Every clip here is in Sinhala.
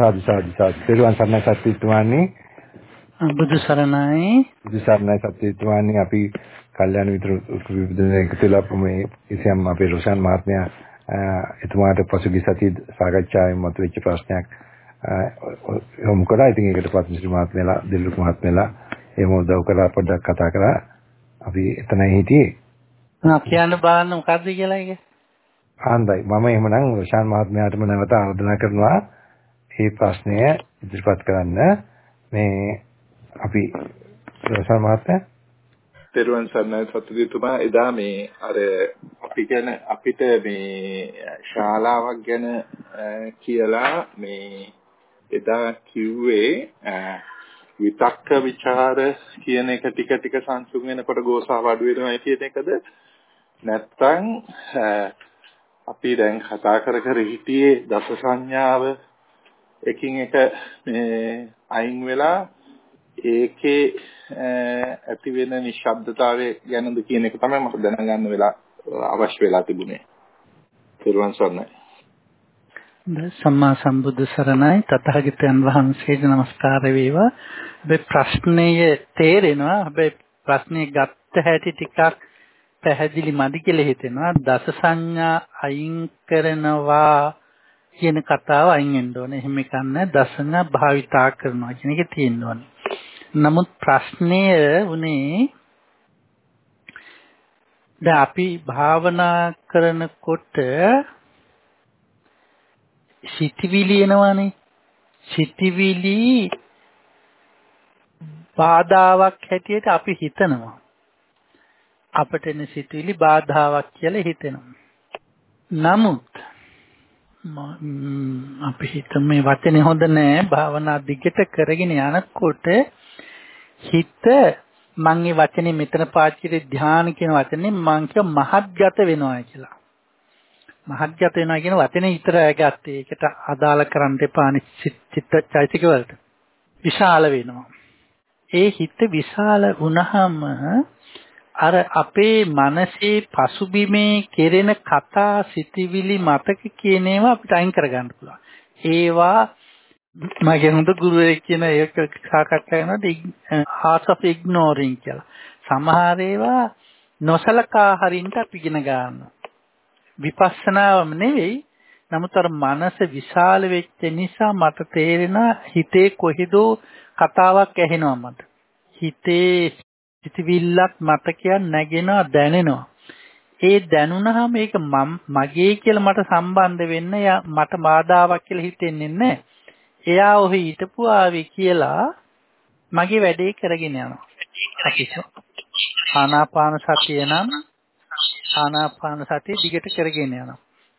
සාදු සාදු සාදු. පෙරවන් සර්ණයි සත්‍යත්වන්නේ. බුදු සරණයි. බුදු සරණයි සත්‍යත්වන්නේ අපි කල්යාණ විතර විවිධ එකතුලා මේ ඉතින් අපේ රොෂාන් මහත්මයා එතුමාට පසුගිය සතියේ සාකච්ඡාවෙන් මතුවෙච්ච ප්‍රශ්නයක් යොමු කරා. ඉතින් ඒකට පත්මිශ්‍රි මහත්මයාලා දිල්ලුක් මහත්මයාලා එහෙම උදව් කරලා පොඩ්ඩක් කතා කරා. අපි එතනයි හිටියේ. ආ කියන්න බලන්න මොකද්ද කියලා ඒක. ආන්දයි. මම එහෙමනම් රොෂාන් මහත්මයාටම නැවත ආරාධනා කරනවා මේ ප්‍රශ්නය ඉදිරිපත් කරන්න. මේ අපි රොෂාන් මහත්මයා තෙරුවන් සරණයි සතුටුතුමා. එදා මේ අර අපි ගැන අපිට මේ ශාලාවක් ගැන කියලා මේ එදා කිව්වේ විතක්ක ਵਿਚාර කියන එක ටික ටික සංසුන් වෙනකොට ගෝසාව අඩු වෙනවා කියන එකද? නැත්නම් අපි දැන් කතා කර කර හිටියේ දස සංඥාව එකින් එක මේ අයින් වෙලා ඒකේ ඇති වෙන නිශ්ශබ්දතාවය ගැනද කියන එක තමයි මට දැනගන්න වෙලා අවශ්‍ය වෙලා තිබුණේ. පෙරවන් සරණයි. සම්මා සම්බුදු සරණයි තථාගතයන් වහන්සේට নমස්කාර වේවා. මේ ප්‍රශ්නය තේරෙනවා. හැබැයි ප්‍රශ්නේ ගත්ත හැටි ටිකක් පැහැදිලි මදි කියලා හිතෙනවා. දස සංඥා අයින් කරනවා කියන කතාව අයින් වෙන්න ඕනේ. එහෙම කන්න දසන භාවිතා කරනවා කියන එක තියෙන්න ඕනේ. නමුත් ප්‍රශ්නය උනේ දැන් අපි භාවනා කරනකොට සිතවිලි එනවනේ සිතවිලි බාධාවක් හැටියට අපි හිතනවා අපට එන සිතවිලි බාධාවක් කියලා හිතෙනවා නමුත් අපි හිතමු මේ වචනේ හොඳ නෑ භාවනා දිගට කරගෙන යනකොට හිත මම මේ වචනේ මෙතන පාවිච්චි කරේ ධානය කියන වචනේ මම කිය මහත්ගත වෙනවා කියලා. මහත්ගත වෙනවා කියන වචනේ විතරයි ගත්තේ. ඒකට අදාළ කරන්න එපා චිත්ත චෛතසික වලට. විශාල වෙනවා. ඒ හිත විශාල වුණාම අර අපේ මනසේ පසුබිමේ කෙරෙන කතා සිතිවිලි මතක කියන ඒවා අපිට අයින් කරගන්න පුළුවන්. ඒවා මගේ හොඳ ගුරුවරයෙක් කියන ඒක සාකච්ඡා කරනකොට heart of ignoring කියලා. සමහර ඒවා නොසලකා හරින්න අපි ඉගෙන ගන්නවා. විපස්සනාවම නෙවෙයි නමුත් අර මනස විශාල වෙච්ච නිසා මට තේරෙන හිතේ කොහෙදෝ කතාවක් ඇහෙනවා මට. හිතේ සිතවිල්ලක් මතකයක් නැගෙනවා දැනෙනවා. ඒ දැනුණාම ඒක මගේ කියලා මට සම්බන්ධ වෙන්න මට බාධාවක් කියලා හිතෙන්නේ නැහැ. එයා ඔහි හිටපු ආවේ කියලා මගේ වැඩේ කරගෙන යනවා. ආනාපාන සතිය නම් ආනාපාන සතිය දිගට කරගෙන යනවා.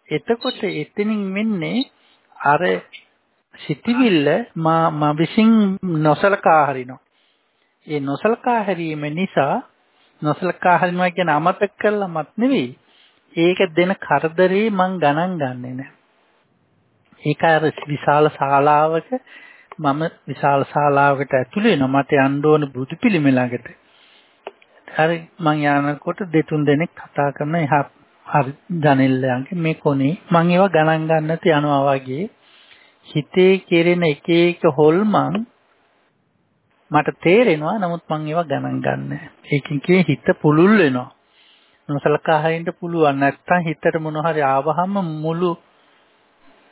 එතකොට එතනින් වෙන්නේ අර සිටිවිල්ල මා මා විසින් නොසලකා හරිනවා. ඒ නොසලකා හැරීම නිසා නොසලකා හරිනවා කියන අමතක කළාමත් නෙවෙයි. ඒක දෙන කරදරේ මං ගණන් ගන්නෙ නෑ. ඒක අර විශාල ශාලාවක මම විශාල ශාලාවකට ඇතුළු වෙනවා මට යන්න ඕන බුදු පිළිම ළඟට. හරි මං යනකොට දෙතුන් දෙනෙක් කතා කරන එහා හරි ජනෙල්ලයන්ගේ මේ කොනේ මං ඒවා ගණන් ගන්නත් යනවා වගේ හිතේ කෙරෙන එක එක හොල්මන් මට තේරෙනවා නමුත් මං ඒවා ගණන් ගන්න. ඒකෙන් කියේ හිත පුළුල් වෙනවා. නොසලකා හරින්න පුළුවන් නැත්තම් හිතට මොන හරි ආවහම මුළු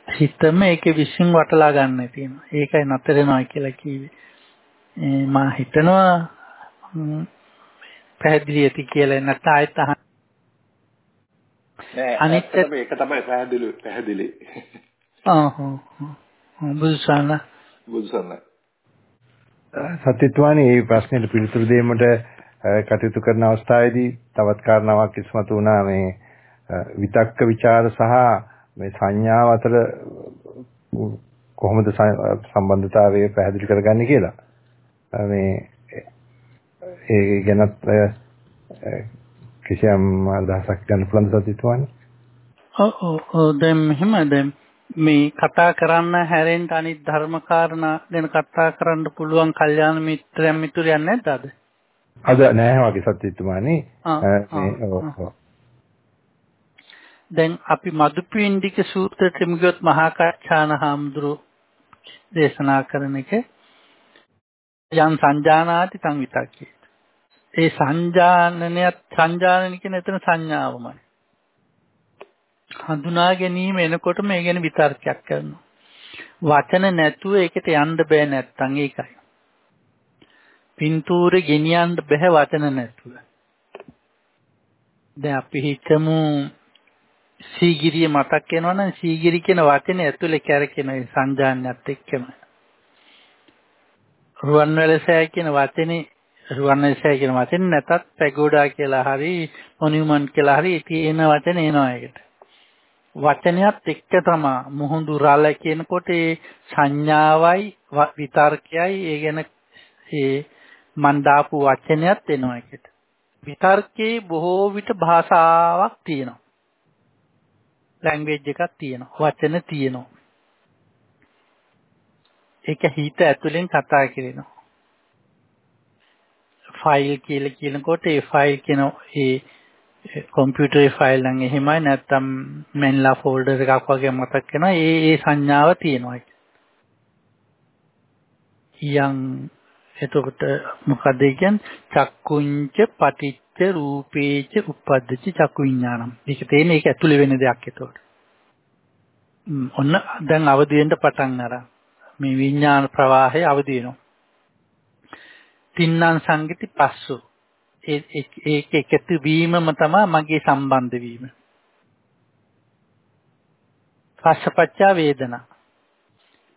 හිතම ඒකේ විශ්ින් වටලා ගන්න තියෙනවා. ඒකයි නතර වෙනවා කියලා කිව්වේ. මා හිතනවා පැහැදිලි ඇති කියලා නැත්නම් ආයෙත් අහන්න. අනිත් ඒක තමයි පැහැදිලි පැහැදිලි. ආ හො. බුදුසන්න. බුදුසන්න. සත්‍යත්වානි මේ ප්‍රශ්නෙට පිළිතුරු දෙන්නට කටයුතු කරන අවස්ථාවේදී තවත් කාරණාවක් ඉස්මතු වුණා මේ විතක්ක ਵਿਚාර සහ මේ සංඥාව අතර කොහොමද සම්බන්ධතාවය පැහැදිලි කරගන්නේ කියලා. මේ ඒ ගැනත් කිසියම් අදහසක් ගන්න පුළුවන් සතිතුවන්නේ. ඔව් ඔව් දැන් මෙහෙම දැන් මේ කතා කරන්න හැරෙන්න අනිත් ධර්ම කාරණා ගැන කතා කරන්න පුළුවන් කල්යාණ මිත්‍රයන් මිතුරියන් නැද්ද අද? අද නෑ වගේ සත්‍යතුමානේ. දැන් අපි මදුපිණ්ඩික සූත්‍රයට ගියොත් මහා කච්චාන හාමුදුරු දේශනා කරන එක යම් සංජානාති තං විතක්කේ. ඒ සංජානනයත් සංජානන කියන එතන සංඥාවමයි. හඳුනා ගැනීම එනකොට මේ ගැන විතර්කයක් කරනවා. වචන නැතුව ඒකට යන්න බෑ නැත්තම් ඒකයි. පින්තූරේ ගෙනියන්න බෑ වචන නැතුව. දැන් අපි හිතමු සීගිරිය මතක් වෙනවනම් සීගිරි කියන වචනේ ඇතුලේ කැරකෙන සංජානනයත් එක්කම. රුවන්වැලසෑය කියන වචනේ රුවන්වැලසෑය කියන වචනේ නැතත් පැගෝඩා කියලා හරි මොනියුමන්ට් කියලා හරි තියෙන වචන එනවා ඒකට. වචනයත් එක්ක තමයි මුහුදු රළ කියනකොට ඒ සංඥාවයි විතර්කයයි ඒ ගැන ඒ මන් දාපු වචනයත් එනවා ඒකට. විතර්කේ බොහෝ විට භාෂාවක් තියෙනවා. ලැන්ග්වේජ් එකක් තියෙනවා. වචන තියෙනවා. ඒක හිත ඇතුලෙන් කතා කරනවා. ෆයිල් කියලා කියනකොට ඒ ෆයිල් කියන ඒ කම්පියුටරේ ෆයිල් නම් එහෙමයි නැත්නම් මෙන්ලා ෆෝල්ඩර් එකක් වගේ මතක් වෙනවා. ඒ ඒ සංඥාව තියෙනවා. යම් එතකොට මොකද කියන්නේ චක්කුංච පටිච්ච රූපේච උප්පද්දච චක්කු විඥානම්. මේක තේන්නේ ඒක ඇතුලේ වෙන දෙයක් එතකොට. ඔන්න දැන් අවදි වෙන්න පටන් අරන් මේ විඥාන ප්‍රවාහය අවදි වෙනවා. තින්නම් සංගති පස්සු ඒක එකතු වීමම තමයි මගේ සම්බන්ධ වීම. පස්සපච්චා වේදනා.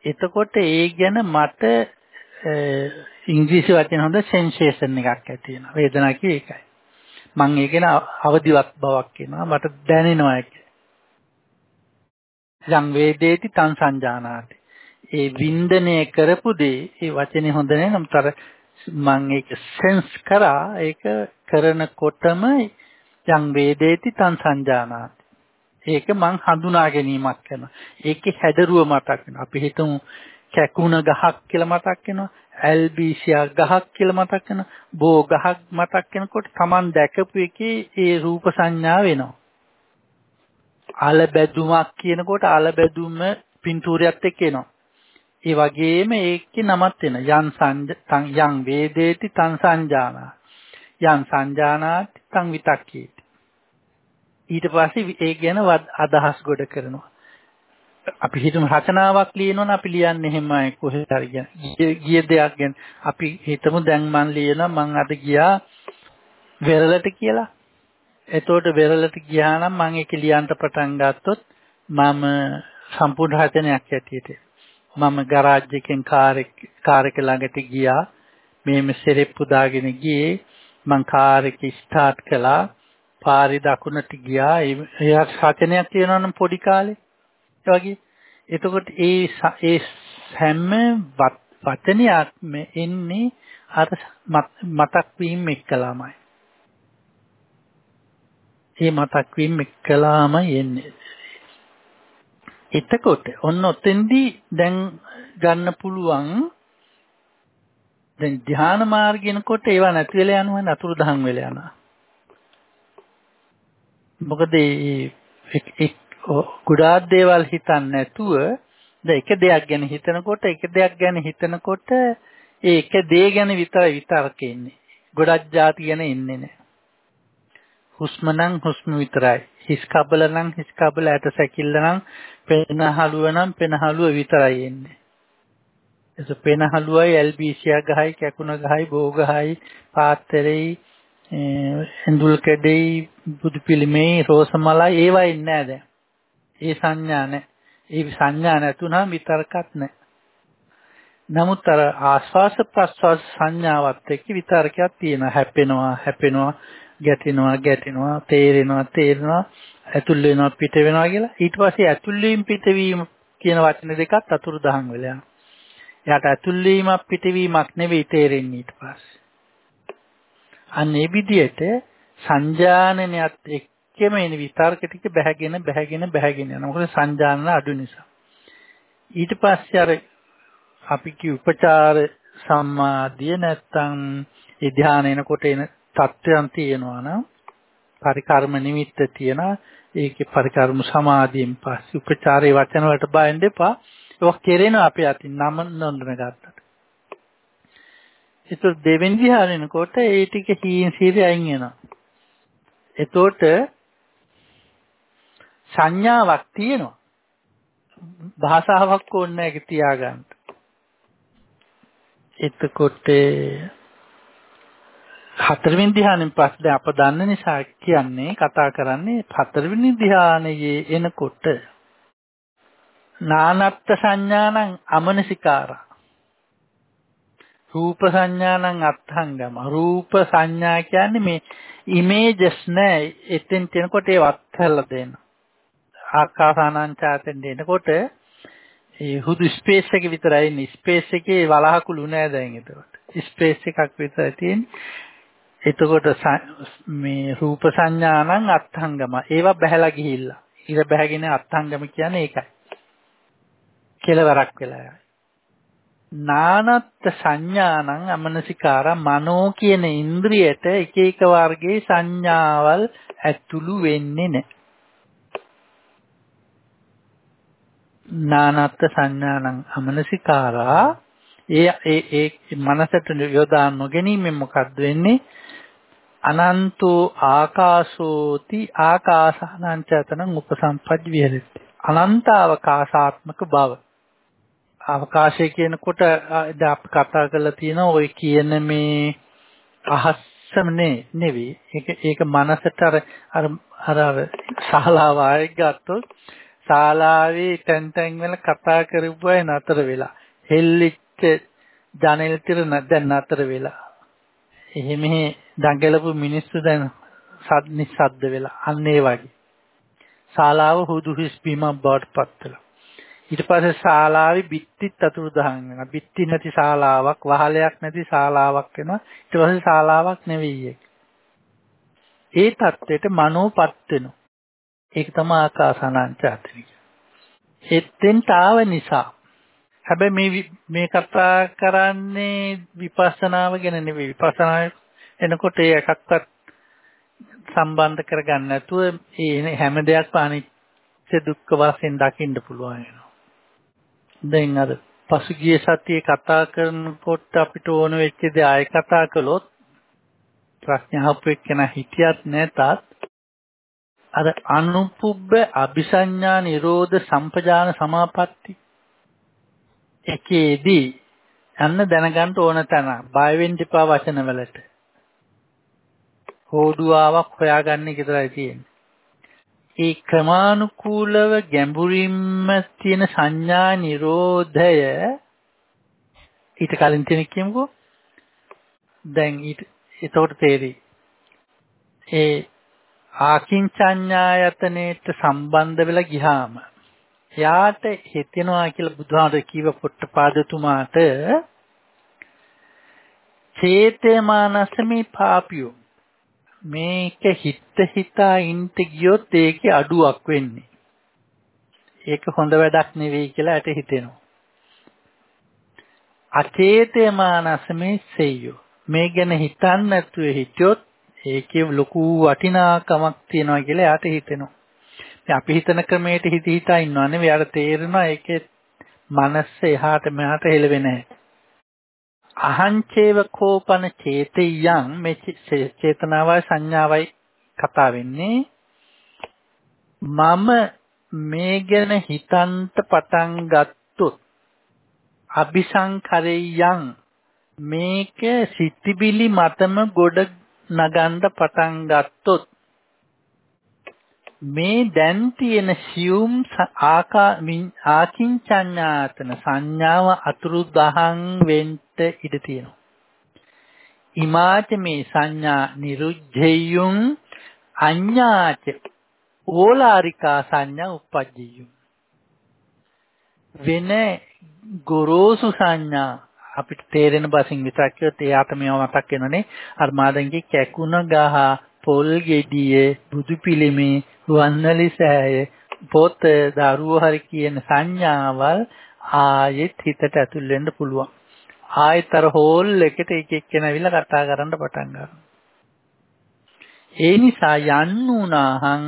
එතකොට ඒ ගැන මට ඉංග්‍රීසි වචන හොඳ සෙන්සේෂන් එකක් ඇති වෙනවා. වේදනාව කිය එකයි. මම ඒක ගැන අවදිවත් බවක් එනවා. මට දැනෙනවා ඒක. යම් වේදේති තං සංජානාති. ඒ වින්දනය කරපු දේ ඒ වචනේ හොඳ නැහැ නමුතර මම ඒක සෙන්ස් කරා ඒක කරනකොටම යම් වේදේති තං සංජානාති. ඒක මං හඳුනා ගැනීමක් කරනවා. ඒකේ හැඩරුව මතක් වෙනවා. අපි හිතමු කැකුණ ගහක් කියලා මතක් වෙනවා. ඇල්බීසියා ගහක් කියලා මතක් වෙනවා. බෝ ගහක් මතක් වෙනකොට Taman දැකපු එකේ ඒ රූප සංඥා වෙනවා. ආල බැදුමක් කියනකොට ආල බැදුම පින්තූරයත් එක්ක එනවා. ඒ වගේම ඒකේ නමත් වෙන යන් සංජ යන් වේදේති තං සංජානා. යන් සංජානාති තං විතක්කේති. ඊට පස්සේ ඒ ගැන අදහස් ගොඩ කරනවා. අපි හිතමු රචනාවක් ලියනවනම් අපි ලියන්නේ එහෙමයි කොහෙද හරි ගිය දෙයක් ගැන අපි හිතමු දැන් මං ලියනවා මං අද ගියා වෙරළට කියලා එතකොට වෙරළට ගියා නම් මං ඒක ලියන්න පටන් ගත්තොත් මම සම්පූර්ණ රචනයක් ඇටියෙට මම ගරාජ් එකෙන් කාර් එක කාර් එක ළඟට ගියා මේ මෙසෙරෙප්පු දාගෙන ගියේ මං කාර් එක ස්ටාර්ට් කළා පාරේ දකුණට ගියා ඒ රචනයක් කියනවනම් පොඩි කාලේ වගේ. එතකොට ඒ ඒ හැම වචනයක්ම එන්නේ අර මතක් වීම එක්කලාමයි. ඒ මතක් වීම එක්කලාමයි එන්නේ. එතකොට ඔන්න ඔතෙන්දී දැන් ගන්න පුළුවන් දැන් ධ්‍යාන මාර්ගිනකොට ඒවා නැති වෙලා යනවා නතුරු දහන් වෙලා යනවා. මොකද ඒ ගොඩාක් දේවල් හිතන්නේ නැතුව දැන් එක දෙයක් ගැන හිතනකොට එක දෙයක් ගැන හිතනකොට ඒ එක දේ ගැන විතර විතරක ඉන්නේ. ගොඩක් જાති ගැන ඉන්නේ නැහැ. හුස්ම නම් හුස්ම විතරයි. හිස් කබල නම් හිස් කබල ඇට සැකිල්ල නම් පෙනහළුව නම් පෙනහළුව විතරයි එන්නේ. එස පෙනහළුවයි එල්බීසියා ගහයි කැකුණ ගහයි බෝ ගහයි පාත්‍රෙයි එඳුල් කැඩෙයි බුදු පිළිමේ රෝස මලයි ඒවා ඉන්නේ නැහැ දැන්. ඒ සංඥා නැහැ. ඒ සංඥා නැතුණාම විතරකත් නැහැ. නමුත් අර ආස්වාස ප්‍රස්වාස සංඥාවත් එක්ක විතරකයක් තියෙනවා. හැපෙනවා, හැපෙනවා, ගැටෙනවා, ගැටෙනවා, තේරෙනවා, තේරෙනවා, ඇතුල් වෙනවා, පිට වෙනවා කියලා. ඊට පස්සේ ඇතුල් වීම පිටවීම කියන වචන දෙකත් අතුරුදහන් වෙලා යනවා. එයාට ඇතුල් වීමක් පිටවීමක් නෙවෙයි තේරෙන්නේ ඊට පස්සේ. අන්න ඒ විදිහට සංජානනයත් එක්ක එක්කෙම එන විතර්ක ටික බැහැගෙන බැහැගෙන බැහැගෙන යනවා. මොකද සංජානන අඩු නිසා. ඊට පස්සේ අර අපි කි උපචාර සම්මාදිය නැත්තම් ඒ ධානය එනකොට එන තත්ත්වයන් තියෙනවා නම් පරිකර්ම නිමිත්ත තියෙන ඒකේ පරිකර්ම සමාධියෙන් පස්සේ උපචාරයේ වචන වලට බයෙන්න එපා. ඒක කෙරෙනවා අපේ අතින් නම නොඳුන ගත්තට. ඒක දෙවෙනි ධ්‍යානෙනකොට ඒ ටික හීන් සීරේ අයින් වෙනවා. එතකොට සංඥාවක් තියෙනවා. භාෂාවක් ඕනේ නැහැ ඒක තියාගන්න. එතකොට හතරවෙනි ධ්‍යානෙන් පස්සේ අප දන්න නිසා කියන්නේ කතා කරන්නේ හතරවෙනි ධ්‍යානයේ එනකොට. නානත්ත් සංඥානං අමනසිකාරා. රූප සංඥානං අත්හංගම. රූප සංඥා කියන්නේ මේ ඉමේජස් නෑ. එතෙන් තැනකොට ඒ වත්හැලා දෙන්න ආකාසානංචාතෙන් දෙනකොට ඒ හුදු ස්පේස් එක විතරයි ඉන්නේ. ස්පේස් එකේ වලහකුළු නෑ දැන් එතකොට. ස්පේස් එකක් විතරයි තියෙන්නේ. එතකොට මේ රූප සංඥානං අත්හංගම ඒවා බහැලා ගිහිල්ලා. ඉර බහැගෙන අත්හංගම කියන්නේ ඒකයි. කෙලවරක් වෙලා යයි. නානත් සංඥානං අමනසිකාර මනෝ කියන ඉන්ද්‍රියට එක එක වර්ගයේ සංඥාවල් ඇතුළු වෙන්නේ නැහැ. නානත් සංඥානං අමනසිකාරා. ඒ ඒ ඒ මනසට යොදා නොගැනීමෙන් මොකද්ද වෙන්නේ? අනන්තෝ ආකාශෝති ආකාසානංචතනං උපසම්පජ් විහෙරති. අනන්තාවකාශාත්මක බව අවකාශය කියනකොට දැන් අපි කතා කරලා තියෙනවා ওই කියන මේ අහස්සම නේ නෙවෙයි. ඒක ඒක මනසට අර අර අර අර ශාලාව ආයෙ ගත්තොත් ශාලාවේ තැන් තැන් වල කතා කරපු අය නතර වෙලා. හෙල්ලිච්ච ජනෙල් තිර දැන් නතර වෙලා. එහෙ මෙහෙ දඟලපු මිනිස්සු දැන් සත් නිස්සද්ද වෙලා අන්න ඒ වගේ. ශාලාව හුදු හිස් බීමක් බවට පත් වෙලා. ඊට පස්සේ ශාලාවේ බිත්තිත් අතුරුදහන් වෙනවා. බිත්ති නැති ශාලාවක්, වහලයක් නැති ශාලාවක් වෙනවා. ඊට පස්සේ ශාලාවක් නෙවෙයි ඒක. ඒ தත්ත්වයට මනෝපත් වෙනවා. ඒක තමයි ආකාසානංච අතිරික. එතෙන්ට ආව නිසා හැබැයි මේ මේ කතා කරන්නේ විපස්සනාව ගැන නෙවෙයි විපස්සනා එනකොට ඒ එකක්වත් සම්බන්ධ කරගන්න නැතුව ඒ හැම දෙයක්ම අනිත්‍ය දුක්ඛ වශයෙන් දකින්න පුළුවන් වෙනවා. දැන් අර පසුගිය සතියේ කතා කරනකොට අපිට ඕන වෙච්ච දේ ආයෙ කතා කළොත් ප්‍රශ්න අහපු එක්කෙනා හිටියත් නැතත් අර අනුපුබ්බ අபிසඤ්ඤා නිරෝධ සම්පජාන සමාපatti එකේදී යන්න දැනගන්න ඕන තැන බය වෙන්න එපා වචන වලට හෝඩුවාවක් හොයාගන්න එක විතරයි තියෙන්නේ. ඒ ක්‍රමානුකූලව ගැඹුරින්ම තියෙන සංඥා නිරෝධය ඊට කලින් තියෙන කියමුකෝ? දැන් ඊට එතකොට තේරෙයි. ඒ ආකින්චඤ්ඤායතනෙට සම්බන්ධ වෙලා ගියාම එයාට හිතෙනවා කියලා බුදුහාමර කීව පොට්ටපාදතුමාට චේතේ මානසමේ පාපියෝ මේක හිත හිතා ඉන්ට ගියොත් ඒකේ අඩුවක් වෙන්නේ. ඒක හොඳ වැඩක් නෙවෙයි කියලා ඇට හිතෙනවා. අචේතේ මානසමේ සෙය්‍යෝ. මේ ගැන හිතන්න නැතුව හිටියොත් ඒකේ ලොකු වටිනාකමක් තියෙනවා කියලා යාට හිතෙනවා. ඉතින් අපි හිතන ක්‍රමයට හිත හිතා ඉන්නවා නෙවෙයි යාට තේරෙනවා ඒකේ මනස එහාට මෙහාට හෙලවෙන්නේ නැහැ. අහංචේව කෝපන චේතයන් මේ චේතනාවයි සංඥාවයි කතා වෙන්නේ මම මේ ගැන හිතන්ට පටන් ගත්තොත් අபிසංකරෙයන් මේක සිතිබිලි මතම ගොඩ නගන්න පටන් ගත්තොත් මේ දැන් තියෙන සියුම් ආකින්චඤ්ඤාතන සංඥාව අතුරු දහන් වෙන්න ඉඩ තියෙනවා. ඉමාච මේ සංඥා නිරුද්ධෙයුම් අඤ්ඤාච ඕලාරිකා සංඥා උපජ්ජියුම් වෙන ගොරෝසු සංඥා අපිට තේරෙන බසින් විතරක් කියොත් එයාට මේවා මතක් වෙනනේ අර මාදන්ගේ කැකුණ ගහ පොල් ගෙඩිය බුදු පිළිමේ වන්නලි සෑය පොත දරුවෝ හරි කියන සංඥාවල් ආයෙත් හිතට ඇතුල් වෙන්න පුළුවන්. ආයෙතර හෝල් එකට එක එක්කෙනා ඇවිල්ලා කතා කරන්න පටන් ගන්නවා. ඒ නිසා යන්නුනාහං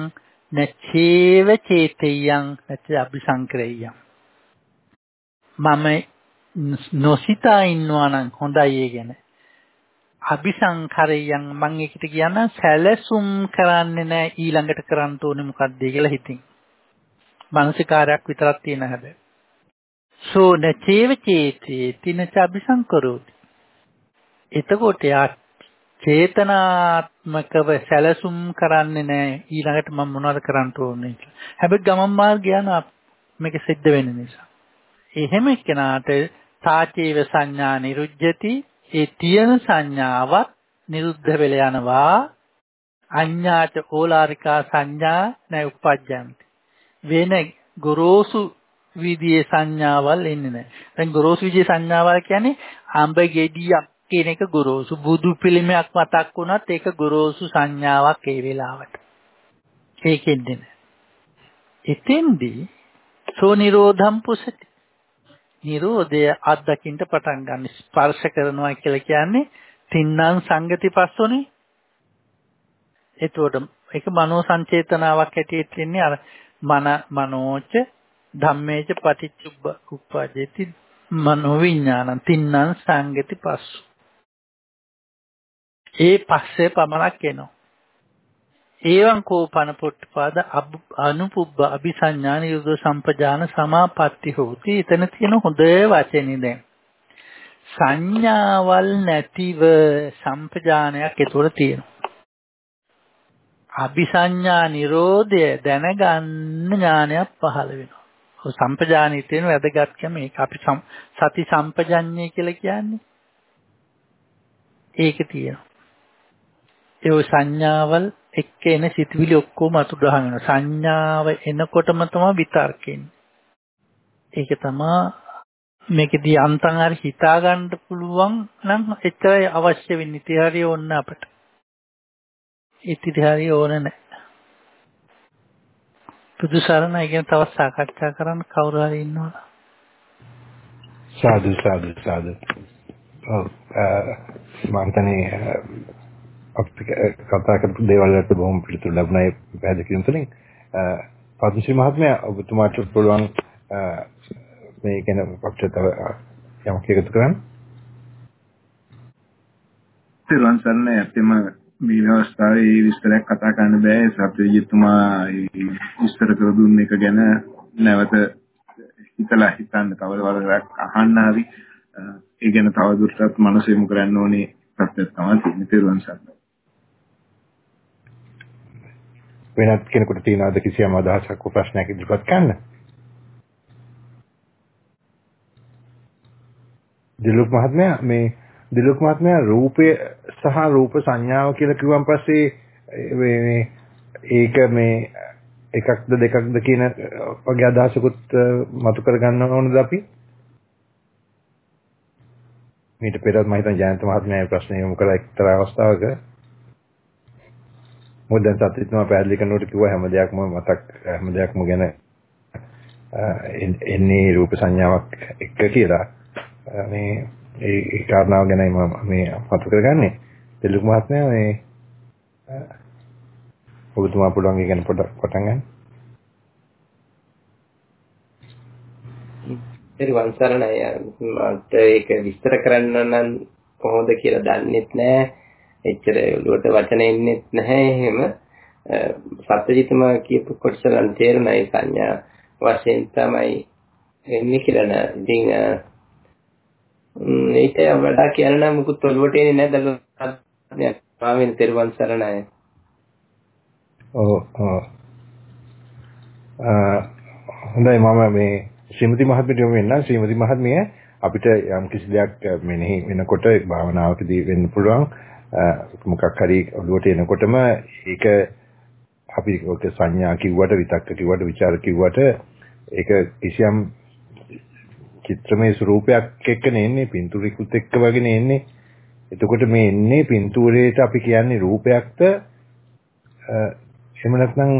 නචේව චේතයං නච අபிසංක්‍රේයං මම නොසිතා ඉන්නවා නම් හොඳයි ඒ ගැන. අபிසංකරයන් මම ඒකට කියන සැලසුම් කරන්නේ නැහැ ඊළඟට කරන්න ඕනේ මොකක්ද කියලා හිතින්. මානසිකාරයක් විතරක් තියෙන හැබැයි. සෝ නචේව චේතේ තිනච අபிසංකරෝති. එතකොට යා චේතනාත්මකව සැලසුම් කරන්නේ නැහැ ඊළඟට මම මොනවද කරන්න ඕනේ කියලා. හැබැයි ගමන් මාර්ගය යන මේක සිද්ධ වෙන නිසා. එහෙම කෙනාට තාචේව සංඥා නිරුජ්ජති ඒ තියෙන සංඥාවත් නිරුද්ධ වෙලා යනවා අඤ්ඤාච ඕලාරිකා සංඥා නැ උපජ්ජන්ති. වෙන ගොරෝසු විදියේ සංඥාවල් එන්නේ නැහැ. දැන් ගොරෝසු විදියේ සංඥාවල් කියන්නේ අඹ ගෙඩියක් කියන එක ගොරෝසු බුදු පිළිමයක් මතක් වුණත් ඒක ගොරෝසු සංඥාවක් ඒ වෙලාවට. ඒකෙන්ද එතෙන්දී සෝ නිරෝධම් පුසති. නිරෝධය අත්දකින්න පටන් ගන්න ස්පර්ශ කරනවා කියලා කියන්නේ තින්නම් සංගති පස්සෝනේ. එතකොට ඒක මනෝ සංචේතනාවක් හැටියට ඉන්නේ අර මන මනෝච ධම්මේච පටිච්චුබ්බ උප්පජ්ජති මනෝ විඥානං තින්නම් සංගති පස්සෝ ඒ පස්සේ පමණක් එනවා. ඒවං කෝපන පොට්ටපාද අනුපුබ්බ අபிසඤ්ඤා නිරුද්ධ සම්පජාන සමාපatti හොති. එතන තියෙන හොඳ වචනේ දැන්. සංඥාවල් නැතිව සම්පජානයක් ඒතොර තියෙනවා. අபிසඤ්ඤා නිරෝධය දැනගන්න ඥානයක් පහළ වෙනවා. ඔය සම්පජානී තියෙන වැදගත්කම මේක අපි සති සම්පජඤ්ඤය කියලා කියන්නේ. ඒක තියෙනවා. ඒ සංඥාවල් එක්ක එන සිතුවිලි ඔක්කොම අතු ගහන වෙනවා. සංඥාව එනකොටම තමයි විතර්කෙන්නේ. ඒක තමයි මේකෙදී අන්තං හරි හිතා ගන්න පුළුවන් නම් එච්චරයි අවශ්‍ය වෙන්නේ. ඉතින් හරි ඕන අපට. ඉතින් හරි ඕන නැහැ. පුදු සරණයි ගැන තවත් සාකච්ඡා කරන්න කවුරු හරි ඉන්නවද? සාදු සාදු සාදු. ඔව් මම හිතන්නේ අපිට කතා කරපු දේවල් වලට බොහොම පිළිතුරු ලැබුණා. ඒ පැහැදිලි කිරීම තුළින් පද්මශ්‍රී මහත්මයා ඔබතුමාට පුළුවන් මේ ගැන අපිට තව යමක් එකතු කරන්න. තිරුවන් සරණයි. අපිම මේ අවස්ථාවේ විස්තරයක් කතා කරන්න බෑ. සත්‍යජිත්තුමා විස්තර කර දුන්න එක ගැන නැවත හිතලා හිතන්න තව වරක් අහන්න හරි ඒ ගැන තව දුරටත් මනස යොමු කරන්න ඕනේ තත්ත්වයක් තමයි තියෙන්නේ. තිරුවන් සරණයි. වෙනත් කෙනෙකුට තියනවාද කිසියම් අදහසක් ප්‍රශ්නයක් ඉදිරිපත් කරන්න? දිලුක් මහත්මයා මේ දිලුක් මහත්මයා රූපය සහ රූප සංඥාව කියලා කිව්වන් පස්සේ මේ ඒක මේ එකක්ද දෙකක්ද කියන වගේ අදහසකුත් මතු කර ගන්න ඕනද අපි? මීට පෙරත් මම හිතන්නේ ජයන්ත මහත්මයා මේ ප්‍රශ්නේ යොමු කළා එක්තරා අවස්ථාවක මොකද දැන් සත්‍යත්වම පැහැදිලි කරනකොට කිව්වා හැම දෙයක්ම මතක් හැම දෙයක්ම ගැන එන්නේ රූප සංඥාවක් එක්ක කියලා. මේ ඒ කාරණාව ගැනයි මම මේ මතු කරගන්නේ. දෙලුක් මහත්මයා මේ ඔබතුමා පුළුවන් ඒ ගැන පොඩ්ඩක් පටන් ගන්න. පෙරවන් සරණයි. මට ඒක විස්තර කරන්න නම් කොහොමද කියලා දන්නෙත් නෑ. එච්චර ඔළුවට වචන එන්නේ නැහැ එහෙම. සත්‍යජිතම කියපු කොටසලන් තේරුණා ඒ සංඥා වශයෙන් තමයි එන්නේ කියලා නෑ. ඉතින් ඒක වඩා කියන්න නම් මුකුත් ඔළුවට එන්නේ නැහැ දල ආවෙන් තෙරුවන් සරණයි. ඔව් ඔව්. හොඳයි මම මේ ශ්‍රීමති මහත්මියට යොමු වෙන්න. ශ්‍රීමති මහත්මිය අපිට යම් කිසි දෙයක් මෙනෙහි වෙනකොට භාවනාවකදී වෙන්න පුළුවන්. මොකක් හරි ඔළුවට එනකොටම ඒක අපි ඔක සංඥා කිව්වට විතක්ක කිව්වට ਵਿਚාර කිව්වට ඒක කිසියම් චිත්‍රමය ස්වරූපයක් එක්ක නෙන්නේ පින්තූරයකුත් එක්ක වගේ නෙන්නේ එතකොට මේ එන්නේ පින්තූරයට අපි කියන්නේ රූපයක්ද? එහෙම නැත්නම්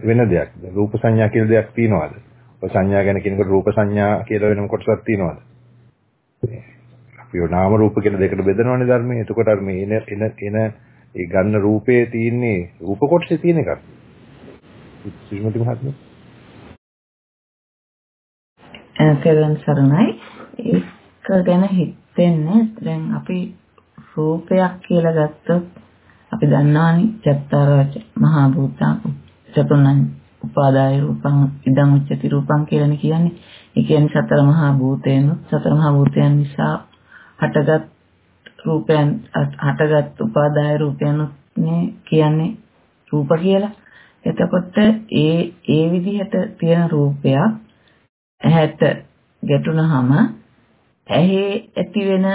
වෙන දෙයක්ද රූප සංඥා කියලා දෙයක් තියනවාද? ඔය සංඥා ගැන කියනකොට රූප සංඥා කියලා වෙනම කොටසක් තියනවාද? අපිව නාම රූප කියන දෙකට බෙදනවනේ ධර්මයේ. එතකොට අර මේ එන එන එන ඒ ගන්න රූපයේ තියෙන්නේ රූප කොටසේ තියෙන එකක්. ශ්‍රීමති මහත්මිය. තෙරුවන් සරණයි. ඒක ගැන හිතෙන්නේ දැන් අපි රූපයක් කියලා ගත්තොත් අපි දන්නවානේ චත්තාරවච මහා භූතා චතුර්ණං උපාදාය රූපං ඉදං උච්චති රූපං කියලානේ කියන්නේ. ඒ කියන්නේ සතර මහා භූතයන් සතර මහා භූතයන් නිසා හටගත් රූපයන් හටගත් උපාදාය රූපයන් කියන්නේ රූප කියලා. එතකොට ඒ ඒ විදිහට තියෙන රූපයක් ඇහැට ගැටුණාම ඇහි ඇති වෙන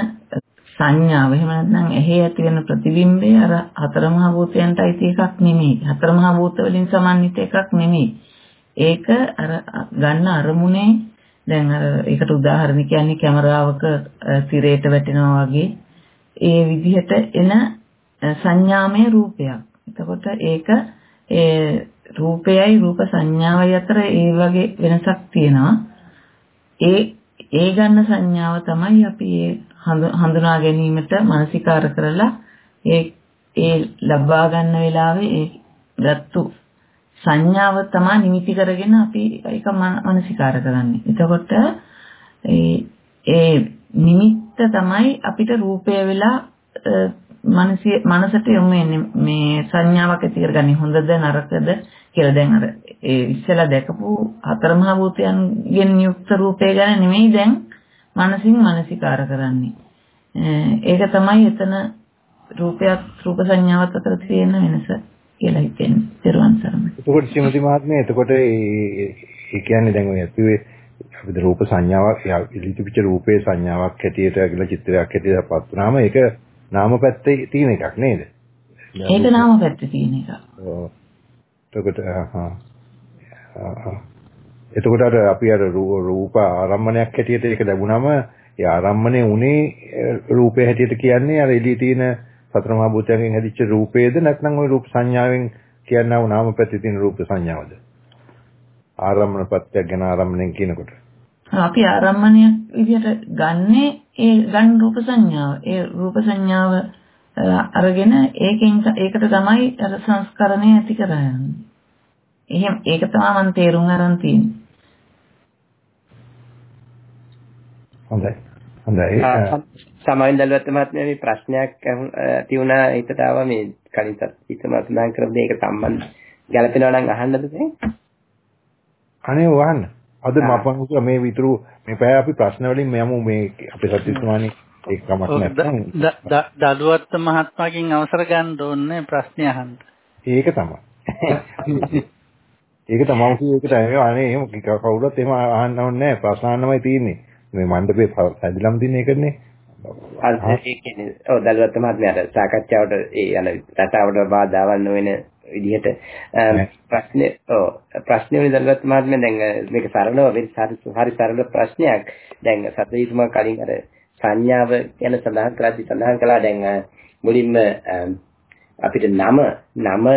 සංඥාව එහෙම නැත්නම් ඇහි ඇති වෙන ප්‍රතිබිම්බය අර හතර මහා භූතයන්ට අයිති එකක් නෙමෙයි. හතර මහා භූත වලින් සමන්විත එකක් නෙමෙයි. ඒක අර ගන්න අරමුණේ දැන් අර ඒකට උදාහරණ කියන්නේ කැමරාවක තිරයට වැටෙනවා වගේ ඒ විදිහට එන සංඥාමය රූපයක්. එතකොට ඒක ඒ රූපයයි රූප සංඥාවයි අතර ඒ වගේ වෙනසක් තියෙනවා. ඒ ඒ ගන්න සංඥාව තමයි අපි ඒ හඳුනා ගැනීමට මානසිකාර කරලා ඒ ඒ ලබා ගන්න වෙලාවේ ඒ ගත්තු සංඥාව තමයි නිමිති කරගෙන අපි ඒක මානසිකාර කරන්නේ. එතකොට ඒ ඒ නිමිත්ත තමයි අපිට රූපය වෙලා මනසේ මනසට යොමු වෙන්නේ මේ සංඥාවක් ඇති කරගන්නේ හොඳද නරකද කියලා දැන් අර ඒ ඉස්සෙල්ලා දැකපු හතර මහා භූතයන්ගෙන් යුක්ත රූපය ගැන නෙමෙයි දැන් මනසින් මනසිකාර කරන්නේ. ඒක තමයි එතන රූපයක් රූප සංඥාවත් අතර තියෙන වෙනස කියලා හිතෙන්නේ. ත්‍රිවන් සරණයි. එතකොට ශ්‍රීමති මහත්මිය එතකොට ඒ කියන්නේ දැන් ඔය ඇතුවේ අපිට රූප සංඥාවක් ඉලිතිපිච්ච රූපේ සංඥාවක් හැටියට කියලා චිත්‍රයක් හැටියට පත් වුනහම ඒක නාම පැත්තේ තියෙන එකක් නේද? ඒක නාම පැත්තේ තියෙන එකක්. ඔව්. එතකොට එතකොට අර අපි අර රූප ආරම්මණයක් හැටියට ඒක ලැබුණම ඒ ආරම්මණය උනේ රූපේ හැටියට කියන්නේ අර එළියේ තියෙන සතර මහා භූතයන්ගෙන් හැදිච්ච රූපේද නැත්නම් ওই රූප සංඥාවෙන් කියනවා නාම පැත්තේ තියෙන රූප සංඥාවද? ආරම්මන පත්‍යක් ගැන ආරම්මණයෙන් කියනකොට. අපි ආරම්මණයක් විදිහට ගන්නේ ඒ ගන්න රූප සංඥාව. ඒ රූප සංඥාව අරගෙන ඒකෙන් ඒකට තමයි අර සංස්කරණය ඇති කරන්නේ. එහෙම ඒක තමයි මම තේරුම් අරන් තියෙන්නේ. හොඳයි. හොඳයි. සමාවෙන් දල්වත් මහත්මයා මේ ප්‍රශ්නයක් තියුණා හිතට ආවා මේ කලින් හිතම සඳහන් කරපු මේක සම්බන්ධ ගැලපෙනවා නම් අහන්නද මේ? අනේ වහන්න. අද මම මේ විතරු මේ පැය අපි ප්‍රශ්න වලින් යමු මේ අපේ සත්‍යස්මානි ඒක කමක් නැත්නම් දලුවත් මහත්මයාගෙන් අවසර ගන්න ඕනේ ප්‍රශ්න අහන්න. ඒක තමයි. ඒක තමයි කිව්ව එකට අනේ එහෙම කවුරුත් එහෙම අහන්න ඕනේ නැහැ ප්‍රශ්න අහන්නමයි තියෙන්නේ. මේ මණ්ඩපේ හැදිලාම තියෙන එකනේ. අර ඒ කියන්නේ ඔව් දලුවත් මහත්මයාට සාකච්ඡාවට ඒ යන රටාවට බාධාවක් නොවන විදිහට ප්‍රශ්නේ ඔව් ප්‍රශ්නේ වලින් දලුවත් මහත්මයා දැන් මේක සරලව හරි සරල ප්‍රශ්නයක්. දැන් සතීතුමා කලින් අර සංඥාව ගැන සඳහන් කරද්දී සඳහන් කළා දැන් මුලින්ම අපිට නම නම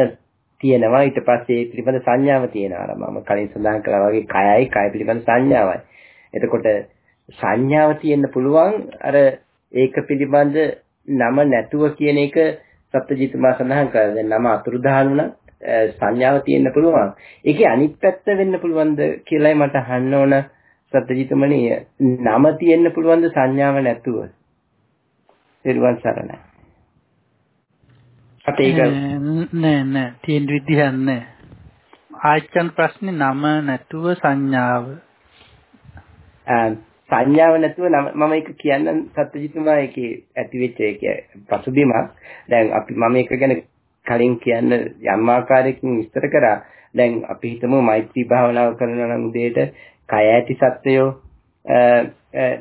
තියෙනවා. ඊට පස්සේ ඒ පිළිබඳ සංඥාව තියෙනවා. මම කලින් සඳහන් කළා වගේ කයයි කය පිළිබඳ සංඥාවයි. එතකොට සංඥාව තියෙන්න පුළුවන් අර ඒක පිළිබඳ නම නැතුව කියන එක සත්‍යජිතමා සඳහන් කළා දැන් නම අතුරුදහන් වුණා සංඥාව තියෙන්න පුළුවන්. ඒකේ අනිත් පැත්ත වෙන්න පුළුවන්ද කියලායි මට අහන්න ඕන සත්‍යජිතමනි. නම තියෙන්න පුළුවන්ද සංඥාව නැතුව? ඊළඟ සරණයි. අපේ ඒක නෑ නෑ තියෙන විදිහක් නෑ. ආච්චන් ප්‍රශ්නේ නම නැතුව සංඥාව. සංඥාව නැතුව මම ඒක කියන්න සත්‍යජිතුමා ඒකේ ඇති වෙච්ච ඒක පසුබිමක්. දැන් අපි මම ඒක ගැන කලින් කියන්න යම් ආකාරයකින් විස්තර කරා. දැන් අපි හිතමු මෛත්‍රී භාවනාව කරනවා නම් උදේට කය ඇති සත්වයෝ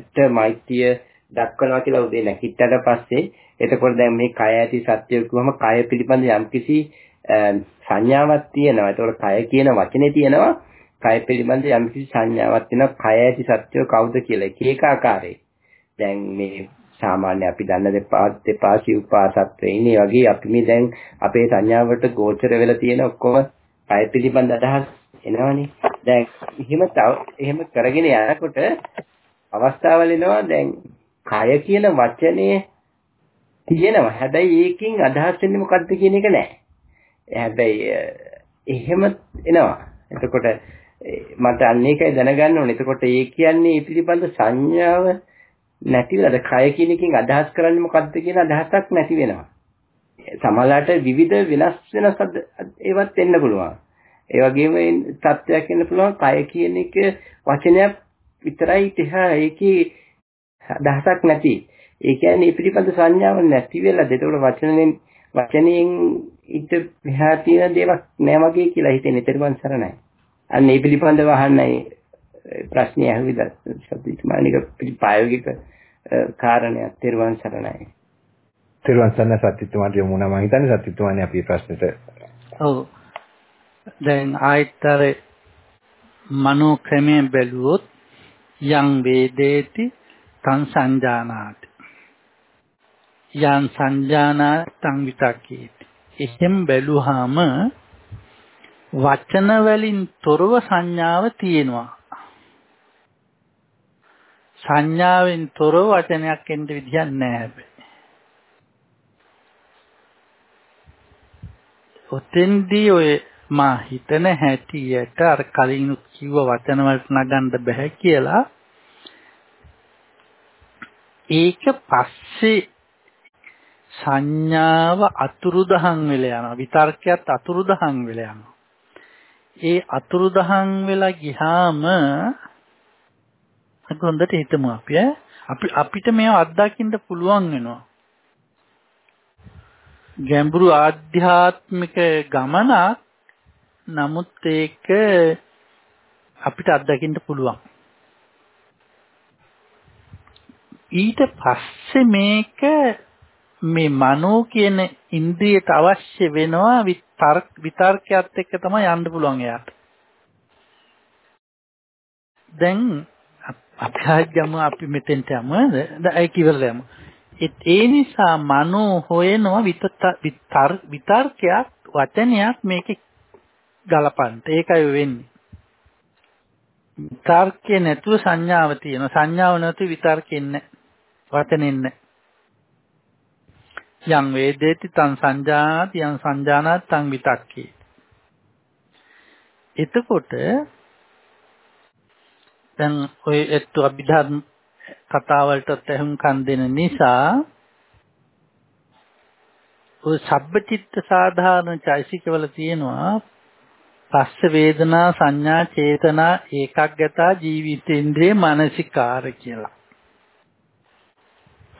ට මෛත්‍රිය දක්වනවා කියලා උදේ නැගිට්ටට පස්සේ එතකොට දැන් මේ කය ඇති සත්‍ය කිව්වම කය පිළිබඳ යම්කිසි සංඥාවක් තියෙනවා. එතකොට කය කියන වචනේ තියෙනවා. කය පිළිබඳ යම්කිසි සංඥාවක් තියෙනවා. කය ඇති සත්‍ය කවුද කියලා එක එක ආකාරයේ. දැන් මේ සාමාන්‍ය අපි දන්න දෙපා දෙපාසි උපාසත්වයිනේ වගේ අපි මේ දැන් අපේ සංඥාවට ගෝචර වෙලා තියෙන ඔක්කොම කය පිළිබඳ අදහස් එනවනේ. දැන් එහෙම එහෙම කරගෙන යනකොට අවස්ථාවල එනවා දැන් කය කියන වචනේ තියෙනවා. හැබැයි ඒකෙන් අදහස් වෙන්නේ මොකද්ද කියන එක නෑ. හැබැයි එහෙම එනවා. එතකොට මට අන්න ඒකයි දැනගන්න ඕනේ. එතකොට ඒ කියන්නේ මේ පිළිබඳ සංඥාව නැති වෙලාද කය කියන එකෙන් අදහස් කරන්නේ මොකද්ද කියන අදහසක් නැති වෙනවා. සමහරවිට විවිධ වෙනස් වෙනස් ඒවත් එන්න පුළුවන්. ඒ වගේම තත්ත්වයක් එන්න පුළුවන් කය කියන එක වචනයක් විතරයි තියා ඒකේ අදහසක් නැති. ඒ කියන්නේ මේ පිළිබඳ සංඥාව නැති වෙලාද ඒතකොට වචනෙන් වචනයෙන් ඊට මෙහා තියෙන දේවල් නෑ වගේ කියලා හිතෙන ඊතරම් සරණයි. අන්න ඒ පිළිබඳව අහන්නයි ප්‍රශ්නේ අහුවිද? සත්‍යමානික ප්‍රායෝගික කාරණයක් තෙරුවන් සරණයි. තෙරුවන් සරණ සත්‍යතුමාට යමු නම් මම හිතන්නේ සත්‍යතුමානේ අපි ප්‍රශ්නෙට ඔව්. දැන් ආයතර මනෝ ක්‍රමයෙන් බැලුවොත් යං වේදේති තං සංජානාති. යං සංජානා තං විතක්කේති. එහෙම් බැලුවාම වචන වලින් තොරව සංඥාව තියෙනවා. සංඥාවෙන් තොරව වචනයක් එන්න විදියක් නැහැ හැබැයි. ඔතෙන්දී ඔය මා හිතන හැටියට අර කලින් කිව්ව වචන වලට නගන්න බෑ කියලා ඒක පස්සේ සංඥාව අතුරුදහන් වෙලා යනවා. විතර්කයක් අතුරුදහන් වෙලා යනවා. ඒ අතුරුදහන් වෙලා ගියාම අපි හොඳට හිතමු අපි අපි අපිට මේව අත්දකින්න පුළුවන් වෙනවා. ගැඹුරු ආධ්‍යාත්මික ගමනක් නමුත් ඒක අපිට අත්දකින්න පුළුවන්. ඊට පස්සේ මේක මේ මනෝ කියන ඉන්ද්‍රියට අවශ්‍ය වෙනවා විතර්කයක් එක්ක තමයි යන්න පුළුවන් එයාට. දැන් අපි ආගම අපි මෙතෙන්ට යමු ඒ කිවල යමු. ඒ නිසා මනෝ හොයනවා විතර්කයක් වචනයක් මේකේ ගලපන්න. ඒකයි වෙන්නේ. විතර්කේ නැතුව සංඥාව තියෙනවා. සංඥාව නැතුව විතර්කෙන්නේ වචනෙන්නේ යං වේදේති තං සංජානාති යං සංජානාති තං විතක්කේ එතකොට දැන් ඔය එත්තු අභිධර්ම කතාවලට ඇහුම්කන් දෙන නිසා ඔය සබ්බචිත්ත සාධාරණ චෛසිකවල තියෙනවා පස්ස වේදනා සංඥා චේතනා ඒකග්ගතා ජීවිතේන්ද්‍රේ මානසිකාර කියලා.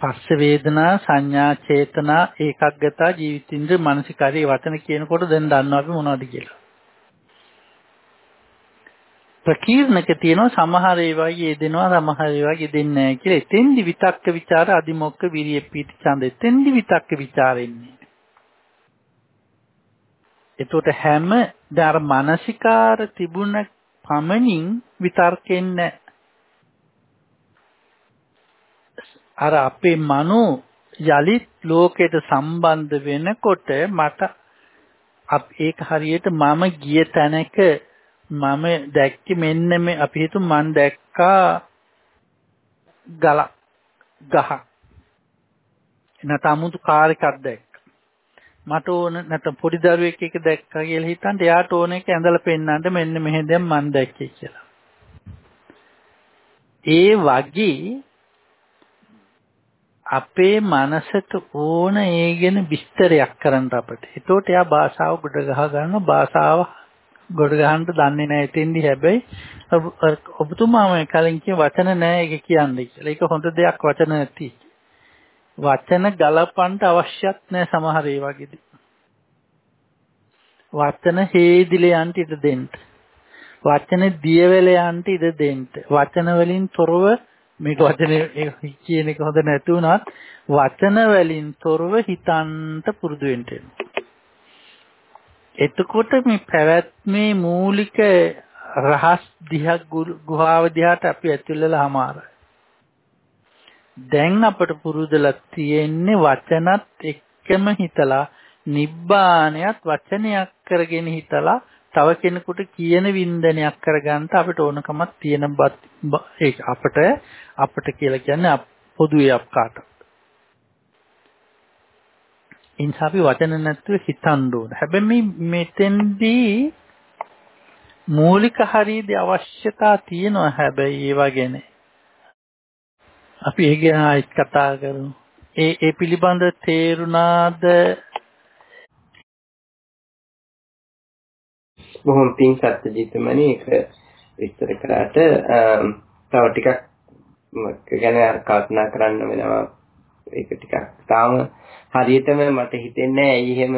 පස්ස වේදනා සංඥා චේතනා ඒකග්ගතා ජීවිතින්ද්‍ර මානසිකාරී වචන කියනකොට දැන් දන්නවා අපි මොනවද කියලා. ප්‍රකීර්ණක තියෙනවා සමහර ඒවා යෙදෙනවා සමහර ඒවා යෙදෙන්නේ නැහැ කියලා. එතෙන්දි විතක්ක ਵਿਚාර අදිමොක්ක විරිය පීති ඡන්ද එතෙන්දි විතක්ක ਵਿਚාරෙන්නේ. එතකොට හැම ධර්ම මානසිකාර තිබුණ පමණින් විතර්කෙන්නේ අර අපේ මනෝ යලිත් ලෝකයට සම්බන්ධ වෙනකොට මට ඒක හරියට මම ගිය තැනක මම දැක්කේ මෙන්න මේ අපි හිතමු මම දැක්කා ගල ගහ. නැත්නම් 아무තු කාර් එකක් දැක්ක. මට ඕන නැත්නම් පොඩි දරුවෙක් එක දැක්කා කියලා හිතන්න එයාට ඕන එක ඇඳලා පෙන්නන්න මෙන්න මෙහෙ දැන් මම දැක්කේ කියලා. ඒ වගේ අපේ මනසට ඕන ඒ ගැන විස්තරයක් කරන්න අපිට. ඒතකොට එයා භාෂාව ගොඩ ගහ ගන්න භාෂාව ගොඩ ගහන්න දන්නේ නැහැ එතෙන්දි හැබැයි ඔබතුමාම කලින් කිය වචන නැහැ ඒක කියන්නේ කියලා. ඒක හොඳ දෙයක් වචන නැති. වචන ගලපන්න අවශ්‍යත් නැහැ සමහර ඒ වගේදී. වචන හේදිල යන්න ඉඩ දෙන්න. වචන දියවැල යන්න ඉඩ දෙන්න. වචන වලින් තොරව මේක වචනේ කියන එක හොඳ නැති වුණත් වචන වලින් තොරව හිතන්න පුරුදු වෙන්න එතකොට මේ පැවැත්මේ මූලික රහස් දිහා ගුහාව දිහාට අපි ඇතුල් වෙලා හමාරයි. දැන් අපට පුරුදුලා තියෙන්නේ වචනත් එක්කම හිතලා නිබ්බාණයත් වචනයක් කරගෙන හිතලා තව කෙනෙකුට කියන වින්දනයක් කරගන්න අපිට ඕනකමක් තියෙන ඒක අපට අපට කියලා කියන්නේ පොදුවේ අපකාට. ඉන්ස අපි වචන නැතුව හිතන්න ඕන. හැබැයි මේ මෙතෙන්දී මූලික හරියදී අවශ්‍යතා තියෙනවා හැබැයි ඒවා ගැන අපි ඒ ගැන ආයෙත් කතා කරමු. ඒ ඒ පිළිබඳ තේරුණාද බොහොම පිං සත්‍යජිතමනි ඒක විස්තර කරාට තව ටිකක් ගැන කල්පනා කරන්න වෙනවා ඒක ටිකක් තාම හරියටම මට හිතෙන්නේ ඇයි එහෙම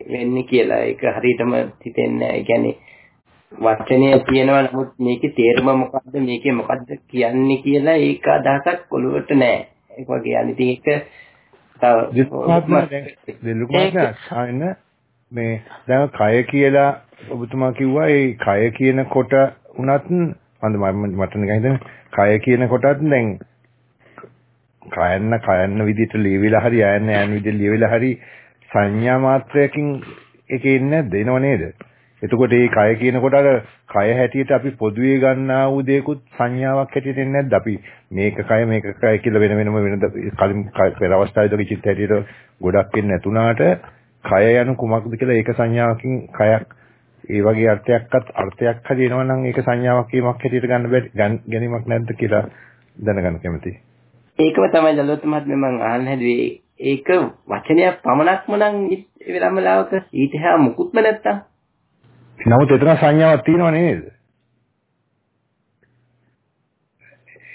වෙන්නේ කියලා ඒක හරියටම හිතෙන්නේ නැහැ. කියන්නේ වචනය තියෙනවා නමුත් මේකේ තේරුම මොකද්ද මේකේ මොකද්ද කියන්නේ කියලා ඒක අදහසක් ඔළුවට නැහැ. ඒක වගේ අනිත් ඒක තව මේ දැන් කය කියලා ඔබතුමා කිව්වා ඒ කය කියන කොට උනත් මම මට නිකන් හිතෙන්නේ කය කියන කොටත් දැන් කයන්න කයන්න විදිහට ලියවිලා හරි යන්න යන විදිහට ලියවිලා හරි සංඥා මාත්‍රයකින් ඒකේ ඉන්නේ නැද්ද එනව නේද? එතකොට මේ කය කියනකොට අර කය හැටියට අපි පොදුවේ ගන්නා වූ දේකුත් සංඥාවක් හැටියට එන්නේ නැද්ද අපි? මේක කය මේක කය කියලා වෙන වෙනම වෙන කලින් පෙර අවස්ථාවේදී චිත්ත හැටියට ගොඩක් එන්නේ නැතුණාට කය යන කුමක්ද කියලා ඒක සංඥාවකින් කයක් ඒ වගේ අර්ථයක්වත් අර්ථයක් හරි එනවා නම් ඒක සංඥාවක් වීමක් හැටියට ගන්න බැරි ගැනීමක් නැද්ද කියලා දැනගන්න කැමතියි. ඒකම තමයි දලුවත් මහත්මයා මම අහන්න හැදුවේ. ඒක වචනයක් පමණක්ම නම් වෙලම ලාවක ඊට එහා මුකුත්ම නැත්තම්. නමුත් එතන සංඥාවක් තියෙනව නේද?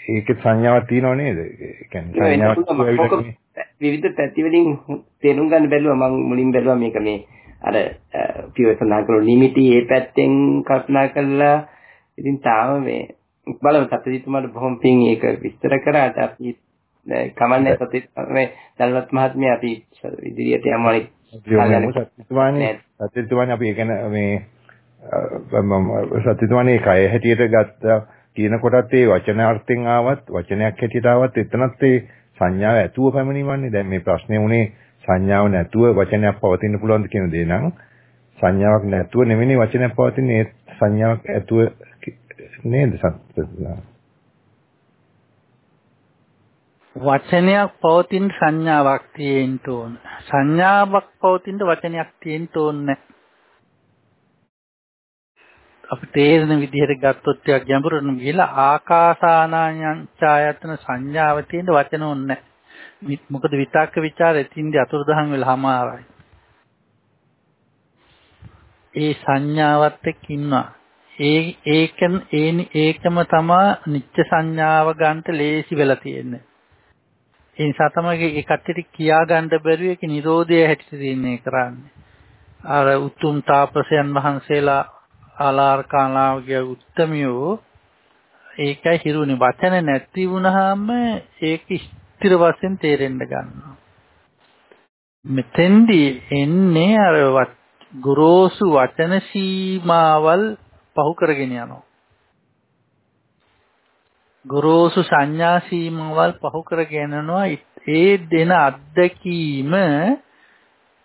ඒකේ සංඥාවක් තියෙනව නේද? ඒ කියන්නේ සංඥාවක් විවිධ පැති වලින් තේරුම් ගන්න බැලුවා. මම මුලින් බැලුවා මේක මේ අර පියවසනා කරන ලිමිටි ඒ පැත්තෙන් කල්පනා කළා. ඉතින් තාම මේ බලමු සත්‍යජිතුමාට බොහොම පිං ඒක විස්තර කරාට අපි කමන්නේ සති මේ දල්වත් මහත්මිය අපි ඉදිරියට යමු අනිත් සත්‍යතුමානේ සත්‍යතුමානේ අපි කියන මේ සත්‍යතුමානේ කය හැටියට ගත්ත. කියන කොටත් ඒ වචන අර්ථෙන් ආවත් වචනයක් හැටියට ආවත් එතනත් ඒ සංඥාව ඇතුව පැමිණීමන්නේ දැන් මේ ප්‍රශ්නේ උනේ සංඥාව නැතුව වචනයක් පවතින්න පුළුවන්ද කියන දේ නම් සංඥාවක් නැතුව නෙවෙයි වචනයක් පවතින්නේ ඒ සංඥාවක් ඇතුව නේද සත්‍යතුමා වචනයක් පවතින සංඥාවක් තියෙන්න ඕන. සංඥාවක් පවතින වචනයක් තියෙන්න ඕනේ. අපි තේරෙන විදිහට ගත්තොත් ටිකක් ගැඹුරටම ගිහලා ආකාසානායන් ඡායතන සංඥාව තියෙන වචන ඕනේ මොකද විතක්ක ਵਿਚාර එතින්දී අතුරුදහන් වෙලාම ආවයි. ඒ සංඥාවත් එක්ක ඉන්නවා. ඒ ඒකම ඒකම තමයි නිත්‍ය සංඥාව ගන්නට ලේසි වෙලා තියෙන්නේ. ඒ නිසා තමයි ඒ කට්ටියට කියා ගන්න බැරි එක නිරෝධය හැටියට තියන්නේ කරන්නේ. අර උතුම් තාපසයන් වහන්සේලා ආලාරකාලාවගේ උත්තමියෝ ඒකයි හිරුනේ වචන නැති වුනහම ඒක ස්ථිර වශයෙන් තේරෙන්න ගන්නවා. මෙතෙන්දී එන්නේ අර ගොරෝසු වචන සීමාවල් පහු කරගෙන යනවා. ගොරෝසු සංඥා සීමාවල් පහු කරගෙන යනවා ඒ දෙන අත්දැකීම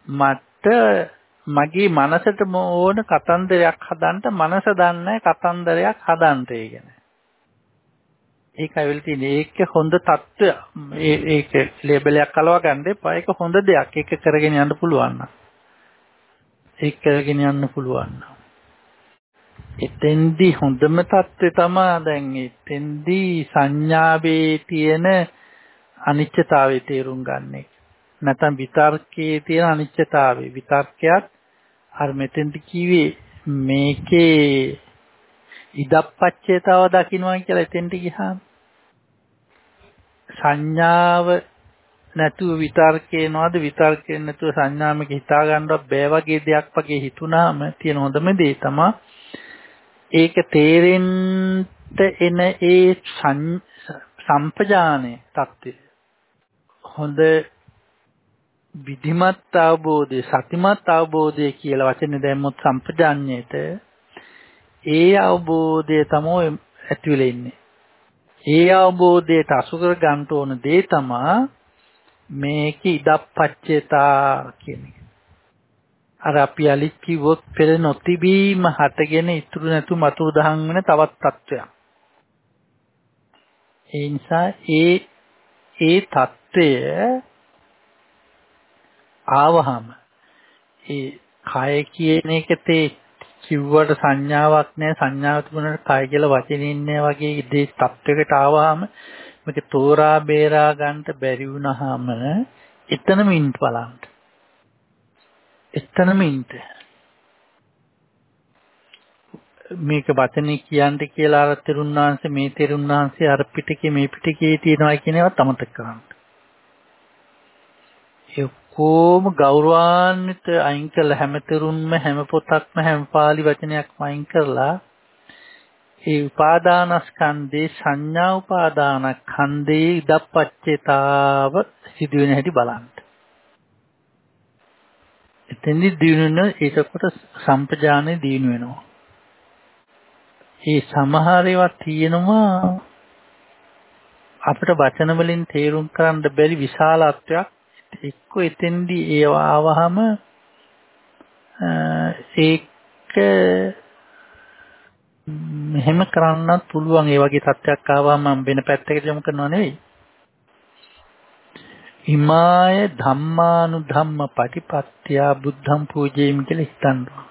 මට මගේ මනසටම ඕන කතන්දරයක් හදන්න මනස දන්නේ කතන්දරයක් හදන්න කියන. ඒකයි වෙල තියෙන්නේ ඒක හොඳ தত্ত্বය. ඒ ඒක ලේබල් එකක් කලව ගන්න එපා. ඒක හොඳ දෙයක්. ඒක කරගෙන යන්න පුළුවන් නම්. ඒක කරගෙන යන්න පුළුවන් නම්. එතෙන්දී හොඳම தত্ত্বය තමයි දැන් එතෙන්දී සංඥාවේ තියෙන අනිත්‍යතාවය තේරුම් ගන්න එක. නැත්නම් විතර්කයේ තියෙන අනිත්‍යතාවය. විතර්කයක් අර මෙතෙන්ද කිව්වේ මේකේ ඉදප්පච්චේතාව දකින්නවා කියලා එතෙන්ට ගියාම සංඥාව නැතුව විතර්කේ නෝද විතර්කේ නැතුව සංඥාමක හිතා ගන්නවත් බෑ වගේ දෙයක් වගේ හිතුනාම තියෙන හොඳම දේ තමයි ඒක තේරෙන්න එන ඒ සම්පජානේ தත්ත්වය හොඳ විධිමත් අවබෝධය සතිමත් අවබෝධය කියලා වචනේ දැම්මොත් සම්පජාඤ්ඤයට ඒ අවබෝධය තමයි ඇති වෙලා ඉන්නේ. ඒ අවබෝධයට අසු කර ගන්න ඕන දේ තමයි මේක ඉදප්පච්චේතා කියන එක. අර අපි අලිත් කිව්වොත් පෙර නොතිබීම හටගෙන ඉතුරු නැතු මතුරු දහන් වෙන තවත් තත්වයක්. ඒ නිසා ඒ ඒ தත්වය ආවහම ඒ කය කියන එකතේ කිව්වට සංඥාවක් නැහැ සංඥාව තිබුණාට කය කියලා වචනේ ඉන්නේ වගේ ඉදී තත්වයකට ආවහම මේක තෝරා බේරා ගන්නට බැරි වුණාම එතනම ඉන්න බලන්න. එතනම ඉන්න. මේක වචනේ කියන්න කියලා අර තෙරුණාංශ මේ තෙරුණාංශේ අර පිටකේ මේ පිටකේ තියෙනවා කියන ඒවාත් අමතක කරන්න. ඒ කොහොම ගෞරවාන්විත අයින් කළ හැම තෙරුන්ම හැම පොතක්ම හැම පාලි වචනයක්ම අයින් කරලා ඒ උපාදානස්කන්ධේ සංඥා උපාදානස්කන්ධේ ඉදප්පච්චේතාව සිදුවෙන හැටි බලන්න. එතෙන්දි දිනුන ඒකකොට සම්පජානෙ දිනු වෙනවා. ඒ සමහර ඒවා තියෙනවා අපිට වචන වලින් තේරුම් කරන්න බැරි විශාලත්වයක් එක්ක එතෙන්දී ඒවා ආවහම ඒක මෙහෙම කරන්නත් පුළුවන් ඒ වගේ තත්ත්වයක් ආවම මම වෙන පැත්තකට යොමු කරනව නෙවෙයි. හිමාය ධම්මානු ධම්ම පටිපත්ත්‍ය බුද්ධං පූජේමි කියලා හිතනවා.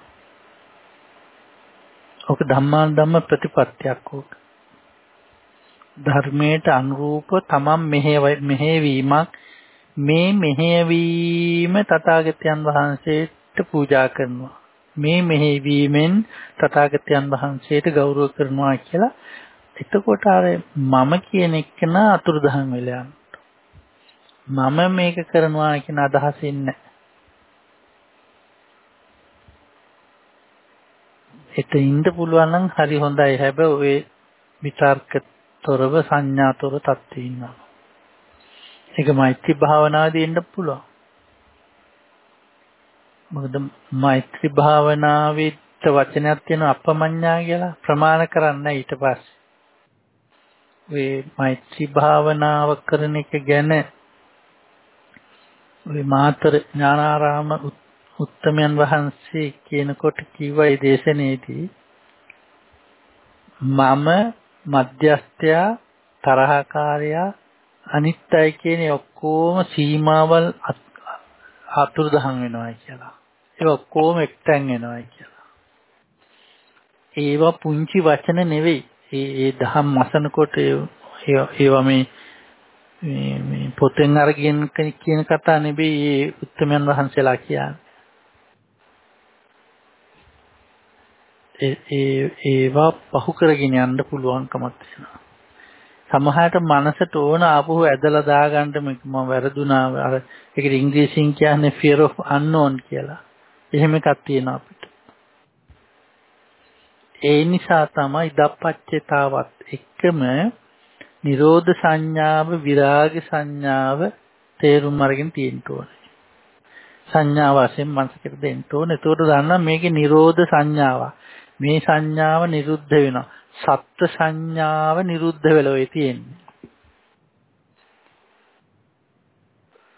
ඔක ධම්මානු ධම්ම ප්‍රතිපත්තියක් ඕක. ධර්මයට අනුරූප තමන් මෙහෙවීමක් මේ මෙහෙවීම තථාගතයන් වහන්සේට පූජා කරනවා. මේ මෙහෙවීමෙන් තථාගතයන් වහන්සේට ගෞරව කරනවා කියලා. එතකොට අර මම කියන එකන අතුරුදහන් වෙලා මම මේක කරනවා කියන අදහස ඉන්නේ එත ඉන්න පුළුවන් නම් හරි හොඳයි. හැබැයි ඔය විතර්ක තොරව සංඥාතොර තත්ත්වේ ඉන්නවා. ඒක මෛත්‍රී භාවනාවේදී එන්න පුළුවන්. මොකද මෛත්‍රී භාවනාවේ වචනයක් තියෙනවා අපමඤ්ඤා කියලා ප්‍රමාණ කරන්න ඊට පස්සේ. ඔය මෛත්‍රී භාවනාව කරන එක ගැන ඔය මාතර ඥානාරාම උත්තමයන් වහන්සේ කියනකොට කිව්වා ඒ දේශනේදී මම මධ්‍යස්ථයා තරහකාරයා අනිත් අය කියන්නේ ඔක්කොම සීමාවල් අතුරුදහන් වෙනවා කියලා. ඒ ඔක්කොම එක්තැන් වෙනවා කියලා. ඒවා පුංචි වචන නෙවෙයි. ඒ ඒ දහම් මසනකොට ඒවා මේ මේ පොතෙන් අරගෙන කියන කතා නෙවෙයි ඒ උත්තමයන් වහන්සේලා කියන්නේ. ඒ ඒවා පහු කරගෙන යන්න පුළුවන්කමක් තියෙනවා. සමහරට මනසට ඕන ආපහු ඇදලා දාගන්න මම වැරදුනා අර ඒකට ඉංග්‍රීසියෙන් කියන්නේ fear of unknown කියලා. එහෙම එකක් තියෙනවා අපිට. ඒ නිසා තමයි දප්පච්චේතාවත් එක්කම නිරෝධ සංඥාව විරාග සංඥාව තේරුම් අරගෙන තියෙන්න ඕනේ. සංඥා වශයෙන් මනසකට දෙන්න ඕනේ. ඒතකොට දන්නා මේකේ නිරෝධ සංඥාව. මේ සංඥාව නිරුද්ධ වෙනවා. සත්ත්ව සංඥාව නිරුද්ධ වෙලා ඔය තියෙන්නේ.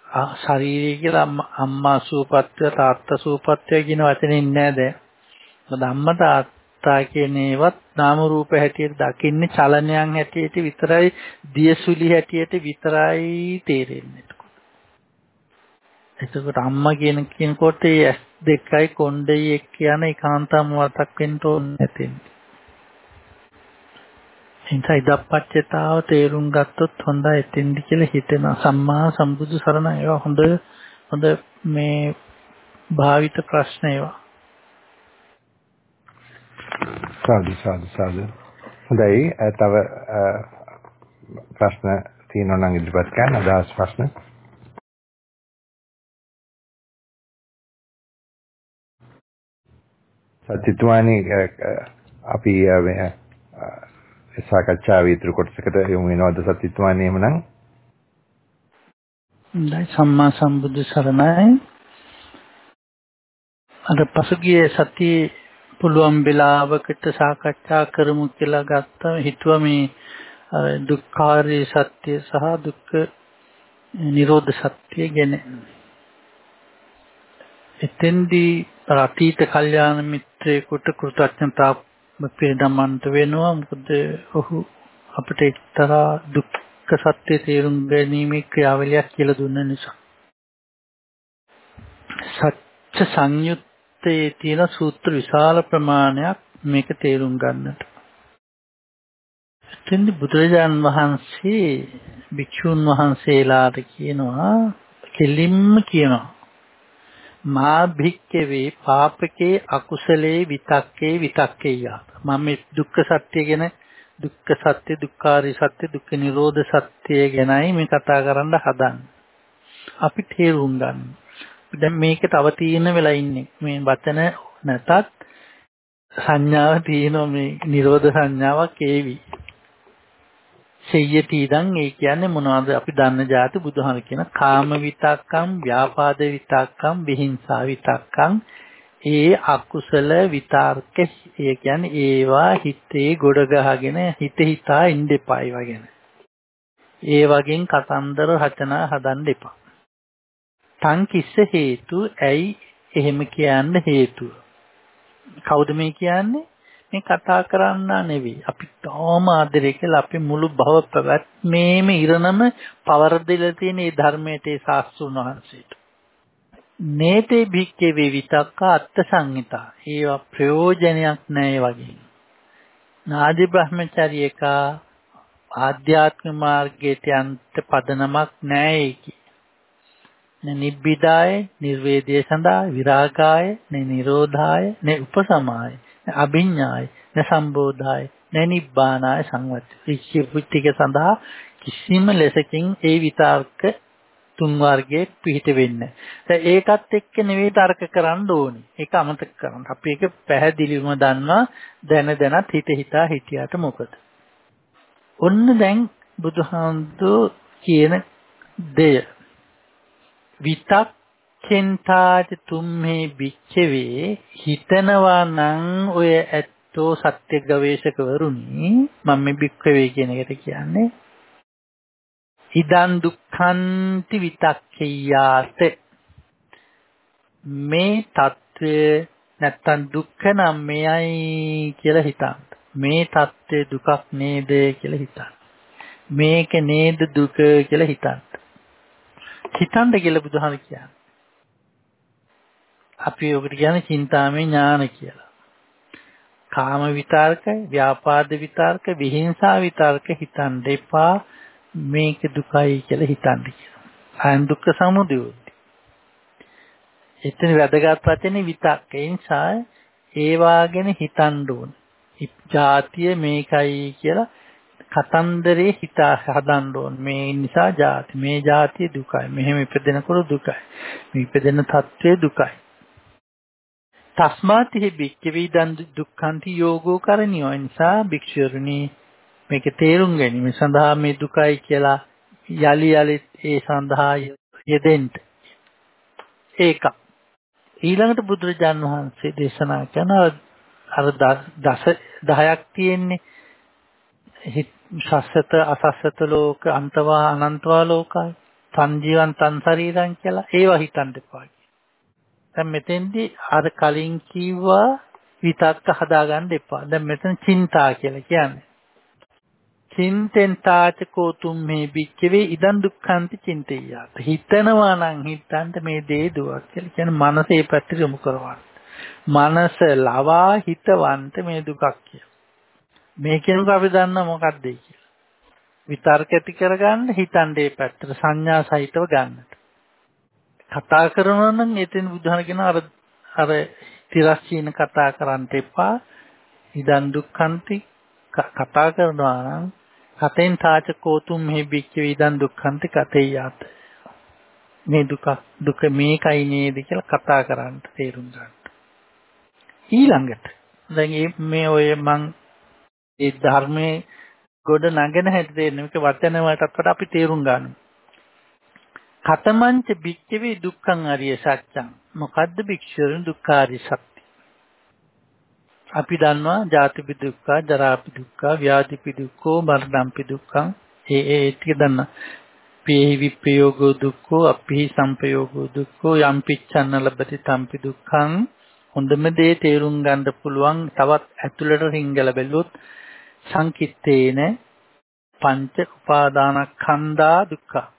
ආ ශාරීරිය කියලා අම්මා සූපත්‍ය තාත්තා සූපත්‍ය කියන වචනේ ඉන්නේ නැහැ දැන්. මොකද අම්මා තාත්තා කියන ඒවත් නාම රූප හැටියට දකින්නේ චලනයන් හැටියට විතරයි දියසුලි හැටියට විතරයි තේරෙන්නේ. එතකොට අම්මා කියන කෙනකොට ඒ S2යි කොණ්ඩේ එක්ක යන ඒකාන්තම වතක් වෙන්න ඕනේ නැතිනේ. එනිසා ඉදප්පච්චතාව තේරුම් ගත්තොත් හොඳයි එතෙන්දි කියලා හිතෙනවා. සම්මා සම්බුදු සරණ ඒවා හොඳ හොඳ මේ භාවිත ප්‍රශ්න ඒවා. සාදු සාදු සාදු. හොඳයි. තව ප්‍රශ්න තියෙනවා නම් ඉදිරිපත් කරන්න. අදහස් ප්‍රශ්න. සත්‍යතුමානි අපි සාකච්ඡාවේ ඉතුරු කොටසකට යොමු වෙනවද සත්‍යත්වන්නේ එහෙමනම්. හොඳයි. සම්මා සම්බුදු සරණයි. අද පසුගිය සතියේ පුළුවන් වෙලාවකට සාකච්ඡා කරමු කියලා ගත්තා හිතුවා මේ දුක්ඛාරී සත්‍ය සහ දුක්ඛ නිරෝධ සත්‍ය ගැන. එතෙන්දී අතීත කල්යාණ මිත්‍රයෙකුට කෘතඥතා පිරිනමන්ට වෙනවා. මොකද ඔහු අපිට එක්තරා දුක්ඛ සත්‍ය තේරුම් ගැනීමේ ක්‍රියාවලියක් කියලා දුන්න නිසා. සත්‍ය සංයුත්ත සූත්‍රයේ තියෙන සූත්‍ර විශාල ප්‍රමාණයක් මේක තේරුම් ගන්නට. එතෙන්දි බුදුරජාන් වහන්සේ භික්ෂුන් වහන්සේලාට කියනවා කෙලින්ම කියනවා. මා භික්කවේ පාපකේ අකුසලේ විතක්කේ විතක්කේය මම මේ දුක්ඛ සත්‍ය ගැන දුක්ඛ සත්‍ය දුක්ඛාරි සත්‍ය දුක්ඛ නිරෝධ සත්‍ය ගැනයි මේ කතා කරන්න හදන්නේ අපි තේරුම් ගන්න. දැන් මේක තව තියෙන වෙලා ඉන්නේ මේ වචන නැතත් සංඥාව තියෙනවා මේ නිරෝධ සංඥාවක් ඒවි. සෙය්‍යති ඉදන් ඒ කියන්නේ මොනවද අපි දන්න જાති බුදුහාම කියන කාම විතක්කම් ව්‍යාපාද විතක්කම් විහිංසා විතක්කම් ඒ අකුසල විතර්ක ඒ කියන්නේ ඒවා හිතේ ගොඩ ගහගෙන හිත හිතා ඉන්න එපා ඒවා ගැන. ඒ වගේ කතන්දර රචනා හදන්න එපා. තන් කිස්ස හේතු ඇයි එහෙම කියන්න හේතුව? කවුද මේ කියන්නේ? මේ කතා කරන්න නෙවෙයි. අපි තාම ආදරය කළ අපි මුළු භව පැවැත්මේම ඉරණම පවර දෙලා තියෙන මේ ධර්මයේ ඒ ශාස්ත්‍රුන් වහන්සේට. නේතේ භික්කේ විවිතක්ක අත්ථ සංහිතා. ඒවා ප්‍රයෝජනයක් නැහැ වගේ. නාදි බ්‍රහ්මචර්යක ආධ්‍යාත්මික මාර්ගයට යන්ත පදනමක් නැහැ ඒකි. නිබ්බිදාය නිර්වේදයේ සඳහා විරාගාය නිරෝධාය නේ උපසමාය අභිඥාය න සම්බෝධාය න නිබ්බානාය සංවත්ති. ඍෂ්‍ය පුත්තික සඳහා කිසිම ලෙසකින් ඒ විතර්ක තුන් වර්ගයේ පිහිට වෙන්නේ. දැන් ඒකත් එක්ක නෙවෙයි තර්ක කරන්න ඕනේ. ඒක අමතක කරන්න. අපි ඒක පැහැදිලිවම දන්නවා දැන දැනත් හිත හිතා හිටියට මොකද? ඔන්න දැන් බුදුහාමුදුරෝ කියන දෙය විතක් චෙන්තාච තුම්හේ විච්චවේ හිතනවා නම් ඔය ඇත්තෝ සත්‍ය ගවේෂකවරුනි මම මේ භික්ඛවේ කියන එකට කියන්නේ. ඉදන් දුක්ඛන්ති විතක්ඛයාත මේ తත්වය නැත්තම් දුක්ඛ නම් මෙයයි කියලා හිතන්න. මේ தත්ත්වය දුකක් නේද කියලා හිතන්න. මේක නේද දුක කියලා හිතන්න. හිතන්න කියලා බුදුහාම කියන්නේ. අපි ඔකට කියන්නේ චින්තාමය ඥාන කියලා. කාම විතර්ක, ව්‍යාපාද විතර්ක, විහිංසා විතර්ක හිතන්න එපා. මේක දුකයි කියලා හිතන්න කියලා. අයන් දුක්ඛ සමුදය. එතන වැදගත් වචනේ විතක්ක. ඒ නිසා ඒ වාගෙන හිතන්න ඕන. ජාතිය මේකයි කියලා කතන්දරේ හිත හදන්න ඕන. මේ නිසා ජාති. මේ ජාතිය දුකයි. මෙහෙම ඉපදෙනකොට දුකයි. මේ ඉපදෙන තත්ත්වය දුකයි. තස්මාතිහි බික්කවී දන් දුක්ඛන්ති යෝගෝ කරණියෝ. නිසා භික්ෂුරුනි මේක තේරුම් ගැනීම සඳහා මේ දුකයි කියලා යලි යලි ඒ සඳහා යෙදෙන්න. ඒක. ඊළඟට බුදුරජාන් වහන්සේ දේශනා කරන අර දස 10ක් තියෙන්නේ. සස්සත අසස්සත ලෝක අන්තවා අනන්තවා ලෝකයි. සංජීවන් තන් ශරීරං කියලා ඒවා හිතන්න එපා. දැන් මෙතෙන්දී අර කලින් කිව්වා විතක්ක හදාගන්න එපා. දැන් මෙතන චින්තා කියලා කියන්නේ. චින්තෙන් තාචකෝ තුම්මේ බික්කවේ ඉදන් දුක්ඛන්ති චින්තේයාත. හිතනවා නම් හිතන්න මේ දේ දුවක් කියලා කියන්නේ මනසේ පැත්තට යොමු කරවන්න. මනස ලවා හිතවන්ත මේ දුකක් කියලා. මේ කියනක අපි දන්න මොකක්ද කියලා. විතර්ක ඇති කරගන්න හිතන්නේ පැත්තට සංඥා සහිතව ගන්නට. කතා කරනවා නම් එතෙන් බුදුහාම කියන අර අර තිරස්චීන කතා කරන්න එපා. ඉදන් දුක්ඛන්ති කතා කරනවා නම් කතෙන් තාචකෝතුම් මෙහි බික්කේ ඉදන් දුක්ඛන්ති කතේ යත. මේ දුක දුක මේකයි නේද කියලා කතා කරන්න තේරුම් ගන්න. ඊළඟට දැන් මේ ඔය මං ඒ ධර්මයේ ගොඩ නගෙන හැටි තේරෙන මේක වචන වලටත් වඩා අපි තේරුම් ගන්නවා. කතමංච බික්කවේ දුක්ඛං අරිය සත්‍යං. මොකද්ද භික්ෂුවරුන් දුක්ඛාරිය සත්‍ය? අපි දන්නවා ජාතිපි දුක්ඛ ජරාපි දුක්ඛ ව්‍යාධිපි දුක්ඛ මරණම්පි දුක්ඛං. ඒ ඒ ටික දන්නා පේහි විප්පයෝගෝ දුක්ඛෝ අපිහි සංපයෝගෝ දුක්ඛෝ යම් පිච්ඡන්න ලබති තම්පි දුක්ඛං. හොඳම දේ තේරුම් ගන්න පුළුවන් තවත් ඇතුළට රිංගල බැලුවොත් සංකිට්ඨේන පංච උපාදානස්කන්ධා දුක්ඛ.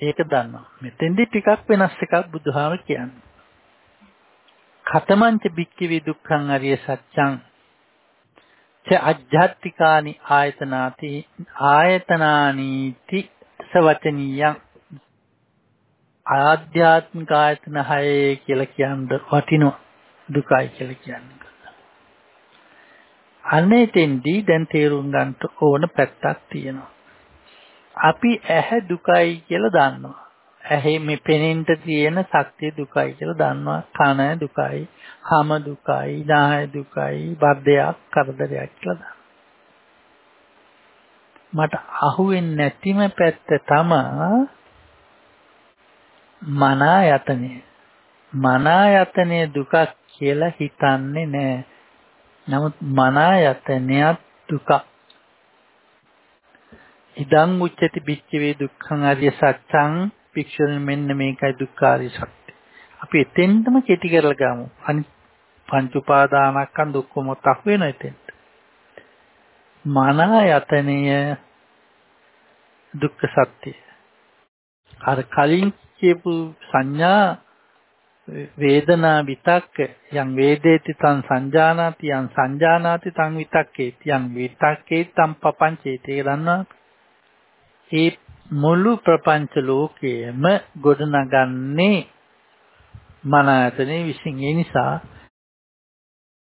ඒක දන්නවා. මෙතෙන්දි ටිකක් වෙනස් එකක් බුදුහාම කියන්නේ. කතමංච බික්කවි දුක්ඛං අරිය සත්‍යං ච අජ්ජත්තිකානි ආයතනාති ආයතනානීති සවචනීයං ආධ්‍යාත්මික ආයතන හයේ කියලා කියන්න වටිනවා දුකයි කියලා කියන්නේ. අනේතෙන්දී දැන් තේරුම් ගන්න ඕන පැත්තක් තියෙනවා. අපි ඇහැ දුකයි කියලා දන්නවා. ඇහි මේ පෙනෙන්න තියෙන ශක්තිය දුකයි කියලා දන්නවා. කන දුකයි, හම දුකයි, නාය දුකයි, බද්ධයක්, කරදරයක් කියලා දන්නවා. මට අහුවෙන්නේ නැතිම පැත්ත තමයි මනායතනය. මනායතනය දුකක් කියලා හිතන්නේ නැහැ. නමුත් මනායතනයත් දුකක්. ඉදං උච්චති බිච්චවේ දුක්ඛං ආර්ය සත්‍යං පික්ෂණ මෙන්න මේකයි දුක්ඛාරිය සත්‍ය. අපි එතෙන්ටම කෙටි කරලා ගමු. අනිත් පංච උපාදානස්කන්ධ ඔක්කොම තක් වෙන එතෙන්ට. මනායතනය දුක්ඛ සත්‍ය. අර කලින් කියපු සංඥා වේදනා විතක්ක යම් වේදේති තං සංජානාති යම් සංජානාති තං විතක්කේති යම් විතක්කේ තං පපංචේති ඒක දන්නවා ඒ මුළු ප්‍රපංච ලෝකයේම ගොඩනගන්නේ මන ඇතනේ විසින් ඒ නිසා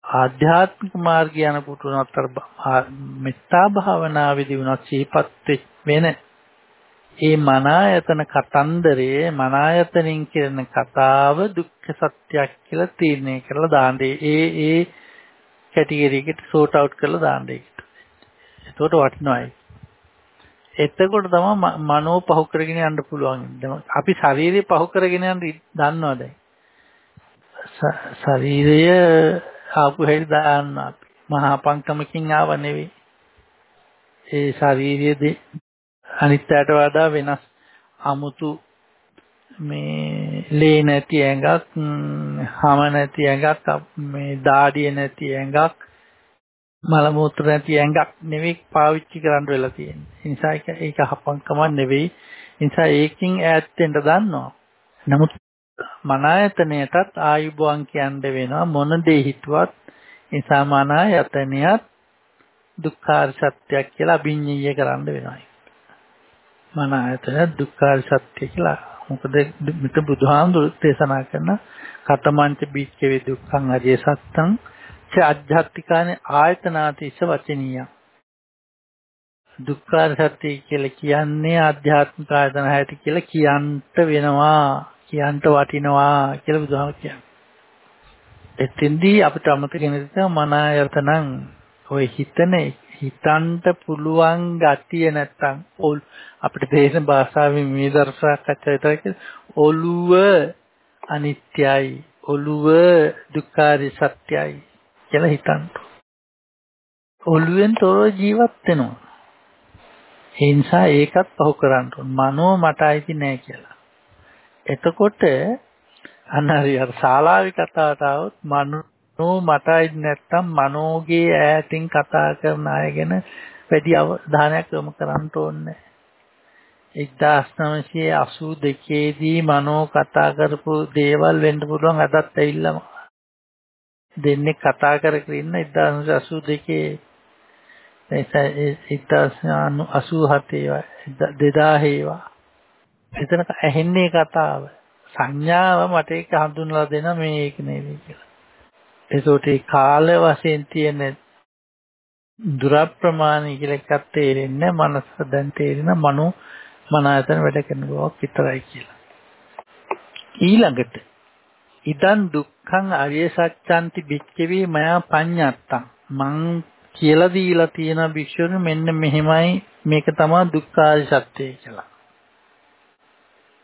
ආධ්‍යාත්මික මාර්ගය යන පුතුනතර මෙත්තා භාවනාවේදී වුණත් සිහිපත් වෙන ඒ මනායතන කතන්දරයේ මනායතනින් කියන කතාව දුක්ඛ සත්‍යයක් කියලා තීරණය කරලා දාන්නේ. ඒ ඒ කැටගරි එකට සෝට් අවුට් කරලා දාන්නේ. එතකොට වටිනවයි. එතකොට තමයි මනෝ පහු කරගෙන යන්න පුළුවන්. අපි ශරීරය පහු කරගෙන යන්න දන්නවා දැන්. ශරීරය ආපු හැටි දාන්න අපි. මහා පංකමකින් ආව නෙවෙයි. ඒ ශාරීරිය අනිත්‍යයට වඩා වෙනස් 아무තු මේ ලේ නැති ඇඟක් හම නැති ඇඟක් මේ දාඩිය නැති ඇඟක් මල මූත්‍ර නැති ඇඟක් නෙවෙයි පාවිච්චි කරන්න වෙලා තියෙන්නේ. ඒ නිසා ඒක ඒක හපංකම නෙවෙයි. ඒ නිසා ඒකින් ඈත් වෙන්න දන්නවා. නමුත් මනායතනයටත් ආයුබෝවන් කියන්න වෙනවා මොන දේ හිතුවත් ඒ නිසා මනායතනයත් දුක්ඛාර සත්‍යයක් කියලා අභිඤ්ඤය කරන්න වෙනවා. මන ආයතන දුක්ඛාර සත්‍ය කියලා. මොකද මෙත බුදුහාමුදුරු දේශනා කරන කතමංච බීච්චේ දුක්ඛං අරිය සත්තං ච අධ්‍යාත්තිකානේ ආයතනාතිස වචනීය. දුක්ඛාර සත්‍ය කියලා කියන්නේ ආධ්‍යාත්මික ආයතන හැටි කියලා කියන්ට වෙනවා. කියන්ට වටිනවා කියලා බුදුහාමුදුරු කියන්නේ. එතෙන්දී අපිට අමතක වෙන මන ආයතනං ඔය හිතන හිතන්ට පුළුවන් ගතිය නැත්තම් අපිට තේරෙන භාෂාවෙන් මේ දර්ශකච්ඡා විතරයි ඔළුව අනිත්‍යයි ඔළුව දුක්ඛාරි සත්‍යයි කියලා හිතන්න. ඔළුවෙන් තොරව ජීවත් වෙනවා. ඒ නිසා ඒකත් පහු කරන්න ඕන. මනෝ මට අයිති නෑ කියලා. එතකොට අනහරි අර ශාලාවේ කතාවට આવොත් මනෝ මට අයිති නැත්තම් මනෝගේ ඈතින් කතා කරන අය ගැන වැඩි අවධානයක් යොමු කරන්න ඕනේ 1982 දී මනෝ කතා කරපු දේවල් වෙන්න පුළුවන් අදත් ඇවිල්ලා දෙන්නේ කතා කර කර ඉන්න 1982 1987 2000 ඒවා එතන ඇහෙන්නේ කතාව සංඥාව මට ඒක හඳුන්වලා දෙන මේ ඒක නෙවෙයි කියලා. ඒසොට ඒ කාල වශයෙන් තියෙන දුර ප්‍රමාණය කියලා එකක් තේරෙන්නේ මනස දැන් තේරෙන මනෝ මන ආයතන වැඩ කරන බවක් විතරයි කියලා. ඊළඟට ඉදන් දුක්ඛං අරිය සත්‍යන්ති බිච්චවේ මයා පඤ්ඤත්තං මං කියලා දීලා තියෙන භික්ෂුන් මෙන්න මෙහෙමයි මේක තමයි දුක්ඛාරිය සත්‍යය කියලා.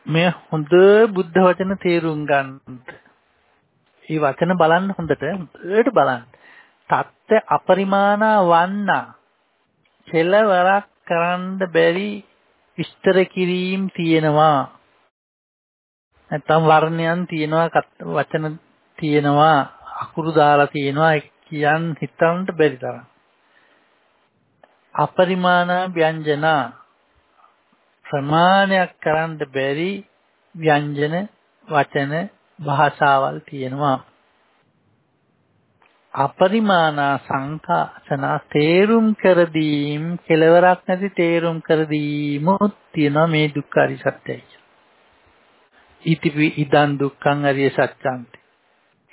මේ හොඳ බුද්ධ වචන තේරුම් ගන්න. මේ වචන බලන්න හොඳට හොඳට බලන්න. தත්ත්‍ය අපරිමාණා වන්නා කෙලවරක් කරන්න බැරි විස්තර කිරීම තියෙනවා. නැත්තම් වර්ණයන් තියෙනවා වචන තියෙනවා අකුරු දාලා තියෙනවා කියන් හිතන්න බැරි තරම්. අපරිමාණ ව්‍යංජන ප්‍රමාණයක් කරන්න බැරි ව්‍යංජන වචන භාෂාවල් තියෙනවා. අපරිමාණා සංඛාසන තේරුම් කර දීම් කෙලවරක් නැති තේරුම් කර දීමුත් තියෙනවා මේ දුක්ඛ අරිය සත්‍යයි. ඉතිපි ඉදන් දුක්ඛං අරිය සත්‍යන්ති.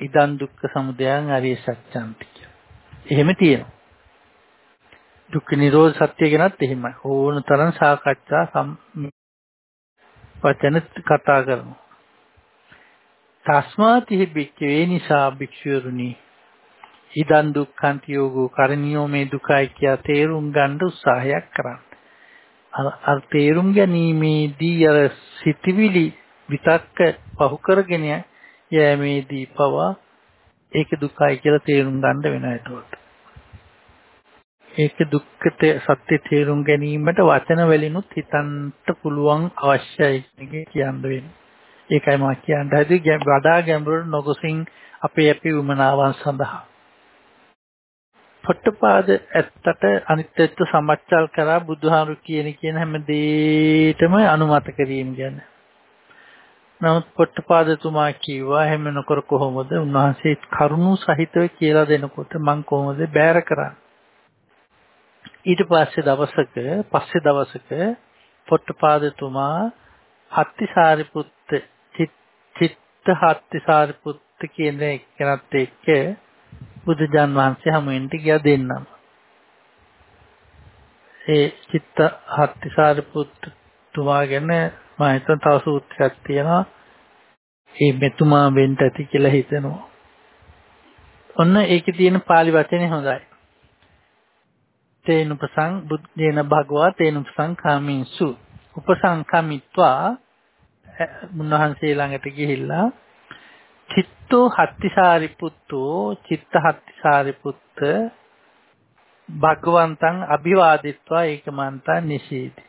ඉදන් දුක්ඛ සමුදයං අරිය සත්‍යන්ති. එහෙම තියෙනවා. දුක්ඛ නිරෝධ සත්‍ය ගැනත් එහෙමයි. ඕන තරම් සාකච්ඡා වචන කතා කරනවා. තස්මාති බික්කේ නිසා භික්ෂුවරුනි ඉදන් දුක්ඛන්ති යෝගෝ කරණියෝ මේ දුකයි කියා තේරුම් ගන්න උත්සාහයක් කරන්න. අර තේරුම් ගැනීමේදී අර සිතවිලි විතක්ක පහු කරගෙන යෑමේදී පවා ඒක දුකයි කියලා තේරුම් ගන්න වෙනවා ඒකට. ඒක දුක්ඛත සත්‍ය තේරුම් ගැනීමට වචන වලිනුත් හිතන්න පුළුවන් අවශ්‍යයි කියන්න වෙන්නේ. ඒකයි මම කියන්න හදි වඩා ගැඹුරට නොගොසින් අපේ අපේ උමනාවන් සඳහා. පොට්ටපාද ඇත්තට අනිත්‍යත්ව සමච්චල් කරා බුදුහාරු කියන කියන හැම දෙයකම අනුමත කිරීම ගැන. නමුත් පොට්ටපාදතුමා කිව්වා එහෙම නොකර කොහොමද උන්වහන්සේ කරුණු සහිතව කියලා දෙනකොට මං කොහොමද බෑර කරන්නේ? ඊට පස්සේ දවසක පස්සේ දවසක පොට්ටපාදතුමා හත්තිසාරිපුත්ත චිත්ත හත්තිසාරිපුත්ත කියන එකනත් එක්ක බුදුජාන් වහන්සේ හමුවෙන්ට ගියා දෙන්නම. ඒ චිත්ත හත්තිසාරිපුත්ත තුමා ගැන මම හිතන තව සූත්‍රයක් තියෙනවා. ඒ මෙතුමා වෙන්න ඇති කියලා හිතනවා. ඔන්න ඒකේ තියෙන pāli වචනේ හොඳයි. තේන උපසං බුද්ධේන භගවා තේන උපසං කාමින්සු උපසංකමිත්වා මුන්නහන්සේ ළඟට ගිහිල්ලා චිත්තෝ හත්තිසාරිපුත්තෝ චිත්ත හත්තිසාරිපුත්ත භගවන්තං අභිවාදිත්වා ඒකමන්තං නිශීති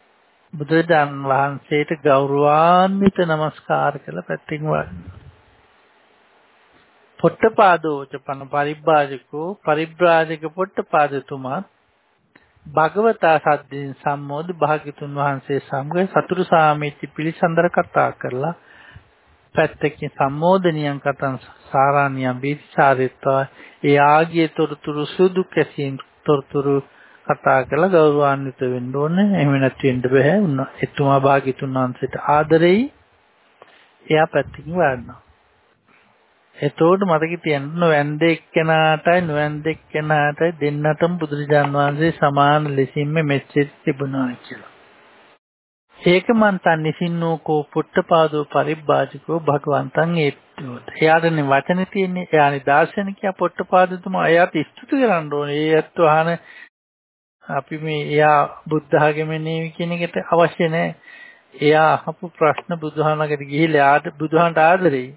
බුදුරජාන් වහන්සේට ගෞරවාන්විත නමස්කාර කළ පැත්තෙන් වඩිනවා පොට්ටපාදෝච පන පරිබ්‍රාජකෝ පරිබ්‍රාජක පොට්ටපාදතුමා භගවතා සද්දෙන් සම්මෝධ භාග්‍යතුන් වහන්සේ සමග සතුරු සාමිච්ච පිළිසඳර කතා කරලා පැත්තකින් සම්මෝධනියන් කතන් සාරාණියන් විචාරිත්වා ඒ ආගිය තොරතුරු සුදු කැසින් තොරතුරු කතා කරලා ගෞරවාන්විත වෙන්න ඕනේ එහෙම නැති වෙන්න බෑ උන්න එතුමා භාග්‍යතුන් වහන්සේට ආදරෙයි එයා පැත්තකින් වඩනවා එතකොට මතක තියන්න නොවැන්ද එක්කෙනාටයි නොවැන්ද එක්කෙනාටයි දෙන්නටම බුදුරජාන් වහන්සේ සමාන ලෙසින්ම මෙච්චර තිබුණා කියලා. ඒකමන්තන් නිසින්නෝ කෝ පුට්ටපාදෝ පරිබ්බාජිකෝ භගවන්තං ඒත්‍යෝත. එයාටනේ වචනේ තියෙන්නේ. එයානේ දාර්ශනිකයා පුට්ටපාදතුමා එයාට ස්තුති කරන්න ඕනේ. ඒ ඇත්ත අහන අපි මේ එයා බුද්ධ ආගමේ නේවි කියන එකට අවශ්‍ය නැහැ. එයා අහපු ප්‍රශ්න බුදුහාමකට ගිහිල්ලා එයාට බුදුහාමට ආදරෙයි.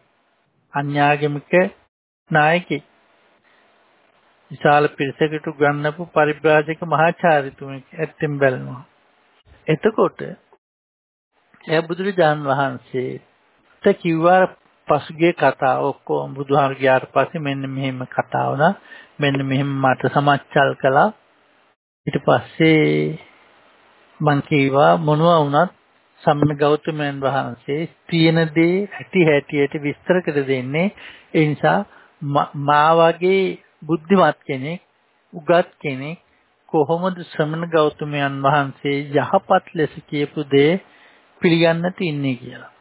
අන්‍යාගමික නායකයෙක්. විශාල පිරිසකට ගන්නපු පරිබ්‍රාජක මහාචාර්යතුමෙක් ඇත්තෙන් බලනවා. එතකොට එයා බුදුරජාන් වහන්සේට කිව්වා පසුගිය කතා ඔක්කොම බුදුහාම ගියාට පස්සේ මෙන්න මෙහෙම කතා වුණා. මෙන්න මෙහෙම මට සමච්චල් කළා. ඊට පස්සේ මං කිව්වා මොනවා වුණත් සම්ම ගෞතමයන් වහන්සේ තියෙන දේ ඇති හැටියට විස්තර කර දෙන්නේ ඒ නිසා මා වගේ බුද්ධිමත් කෙනෙක් උගත් කෙනෙක් කොහොමද ශ්‍රමණ ගෞතමයන් වහන්සේ යහපත් ලෙස කියපු දේ පිළිගන්නට ඉන්නේ කියලා.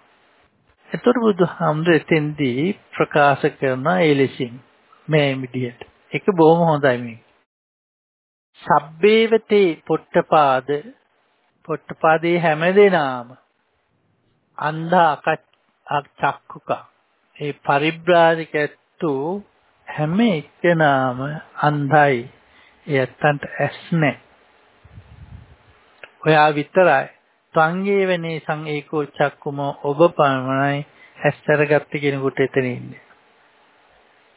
එතකොට බුදුහාමුදුර එතෙන්දී ප්‍රකාශ කරන ඒ ලෙසින් මේ විදිහට. ඒක බොහොම හොඳයි මේ. සබ්බේවතේ පොට්ටපාද පොට්ටපාදේ හැමදේනාම අන්ධා අචක්කුක. ඒ පරිබ්‍රාජකතු හැම එක්කෙනාම අන්ධයි. එයත්තන්ට ඇස් නැහැ ඔයා විතරයි. සංගේ වෙනේ සං ඒකෝ චක්කුම ඔබ පමණයි ඇස්තරගත්ත කෙනෙකුට එතන ඉන්නේ.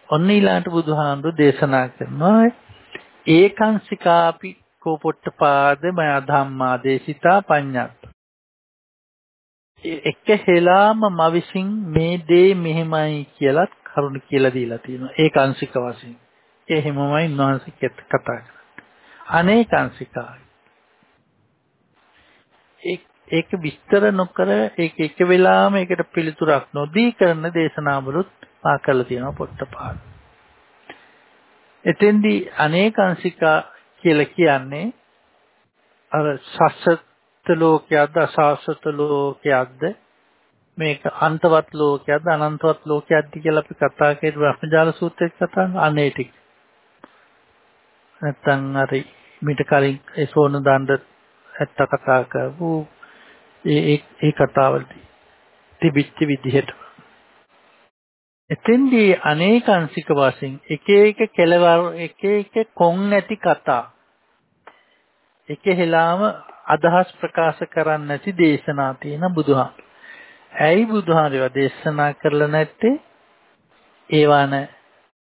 ඔන්න ඊළාට බුදුහාමුදුරු දේශනා කරනවා ඒකංසිකාපි කෝපොට්ටපාද මය ධම්මා දේශිතා පඤ්ඤාත්. එක හෙලාම මවිසින් මේ දේ මෙහෙමයි කියලා කරුණ කියලා දීලා තියෙනවා. ඒකාංශික වශයෙන්. ඒ හැමමයි උන්වහන්සේ කතා කරන්නේ. අනේකාංශිකයි. ඒක විස්තර නොකර ඒක එක වෙලාවම ඒකට පිළිතුරක් නොදී කරන දේශනාවලුත් පා කරලා තියෙනවා පොට්ටපාද. එතෙන්දී අනේකාංශිකා කියලා කියන්නේ අර සස්සත ලෝකයක්ද අසස්සත ලෝකයක්ද මේක අන්තවත් ලෝකයක්ද අනන්තවත් ලෝකයක්ද කියලා අපි කතා කරේ බ්‍රහ්මජාල සූත්‍රයේ කතා අනේ ටික. නැත්තම් අර මිට කලින් ඒ සෝන දණ්ඩ ඇත්ත කතා කරපු ඒ ඒ කතාවලදී තිබිච්ච විදිහට එතෙන්දී අනේකාංශික වශයෙන් එක එක කෙලවර එක එක කොන් නැති කතා එක හෙලාම අදහස් ප්‍රකාශ කරන්නේ නැති දේශනා තියෙන බුදුහාම. ඇයි බුදුහාමරව දේශනා කරලා නැත්තේ? ඒවාන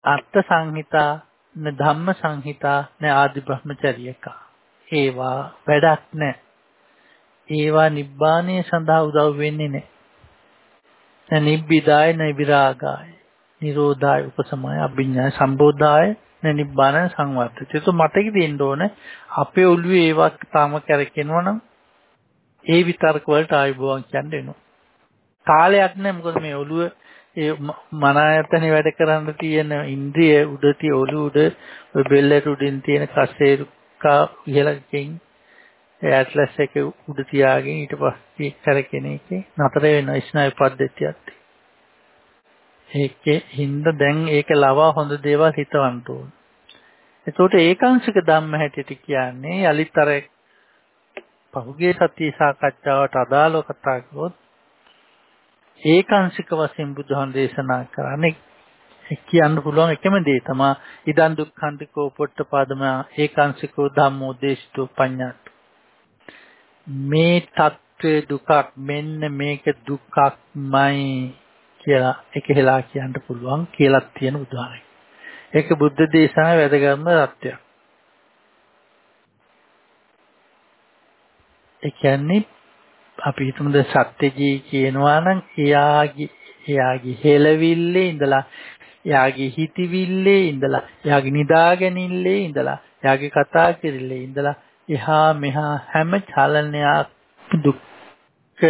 අර්ථ සංහිතා න ධම්ම සංහිතා න ආදි බ්‍රහ්මචර්යක. ඒවා වැඩක් නැහැ. ඒවා නිබ්බාණය සඳහා උදව් වෙන්නේ නැහැ. නිබ්බිදාය නවිරාගාය. නිරෝධාය උපසමය අභිඥාය සම්බෝධාය නිබ්බාන සංවර්ධිත. ඒක මතක තියෙන්න ඕනේ අපේ ඔළුවේ ඒවා තාම කරකිනවා නම් ඒ විතර්ක වලට ආයුබෝවන් කියන්න වෙනවා. කාලයක් නැහැ මොකද මේ ඔළුව ඒ මන ආයතනේ වැඩ කරන්න තියෙන ඉන්ද්‍රිය උඩ තිය ඔළුව උඩ ඔය බෙල්ලට උඩින් තියෙන කසේරුකා ඉහළකින් ඒ ඇට්ලස් එක උඩ තියාගෙන ඊට පස්සේ කරකින එකේ නතර වෙන ස්නායු පද්ධතියක් ඒකේ හින්ද දැන් ඒක ලවා හොඳ දේවල් හිතවන්න ඕන. එතකොට ඒකාංශික ධම්ම හැටියට කියන්නේ යලිත් අර පහුගිය සතියේ සාකච්ඡාවට අදාළව කතා කරොත් ඒකාංශික වශයෙන් බුදුහන් දේශනා කරන්නේ කියන්න පුළුවන් එකම දේ තමයි ඉදන් දුක්ඛන්තිකෝ පොට්ටපාදම ඒකාංශිකෝ ධම්මෝ දේශිතෝ පඤ්ඤාත් මේ తත්වේ දුකක් මෙන්න මේක දුකක්මයි කියලා එක හෙලා කියන්න පුළුවන් කියලා තියෙන උදාහරණයක්. ඒක බුද්ධ දේශනාවේ වැදගත්ම தත්වයක්. ඒ කියන්නේ අපි හිතමු දැන් සත්‍යජී කියනවා නම් එයාගේ එයාගේ හෙලවිල්ලේ ඉඳලා එයාගේ හිතවිල්ලේ ඉඳලා එයාගේ නිදාගැනිල්ලේ ඉඳලා එයාගේ කතා කිරිල්ලේ ඉඳලා එහා මෙහා හැම චලනයක් දුක්ඛ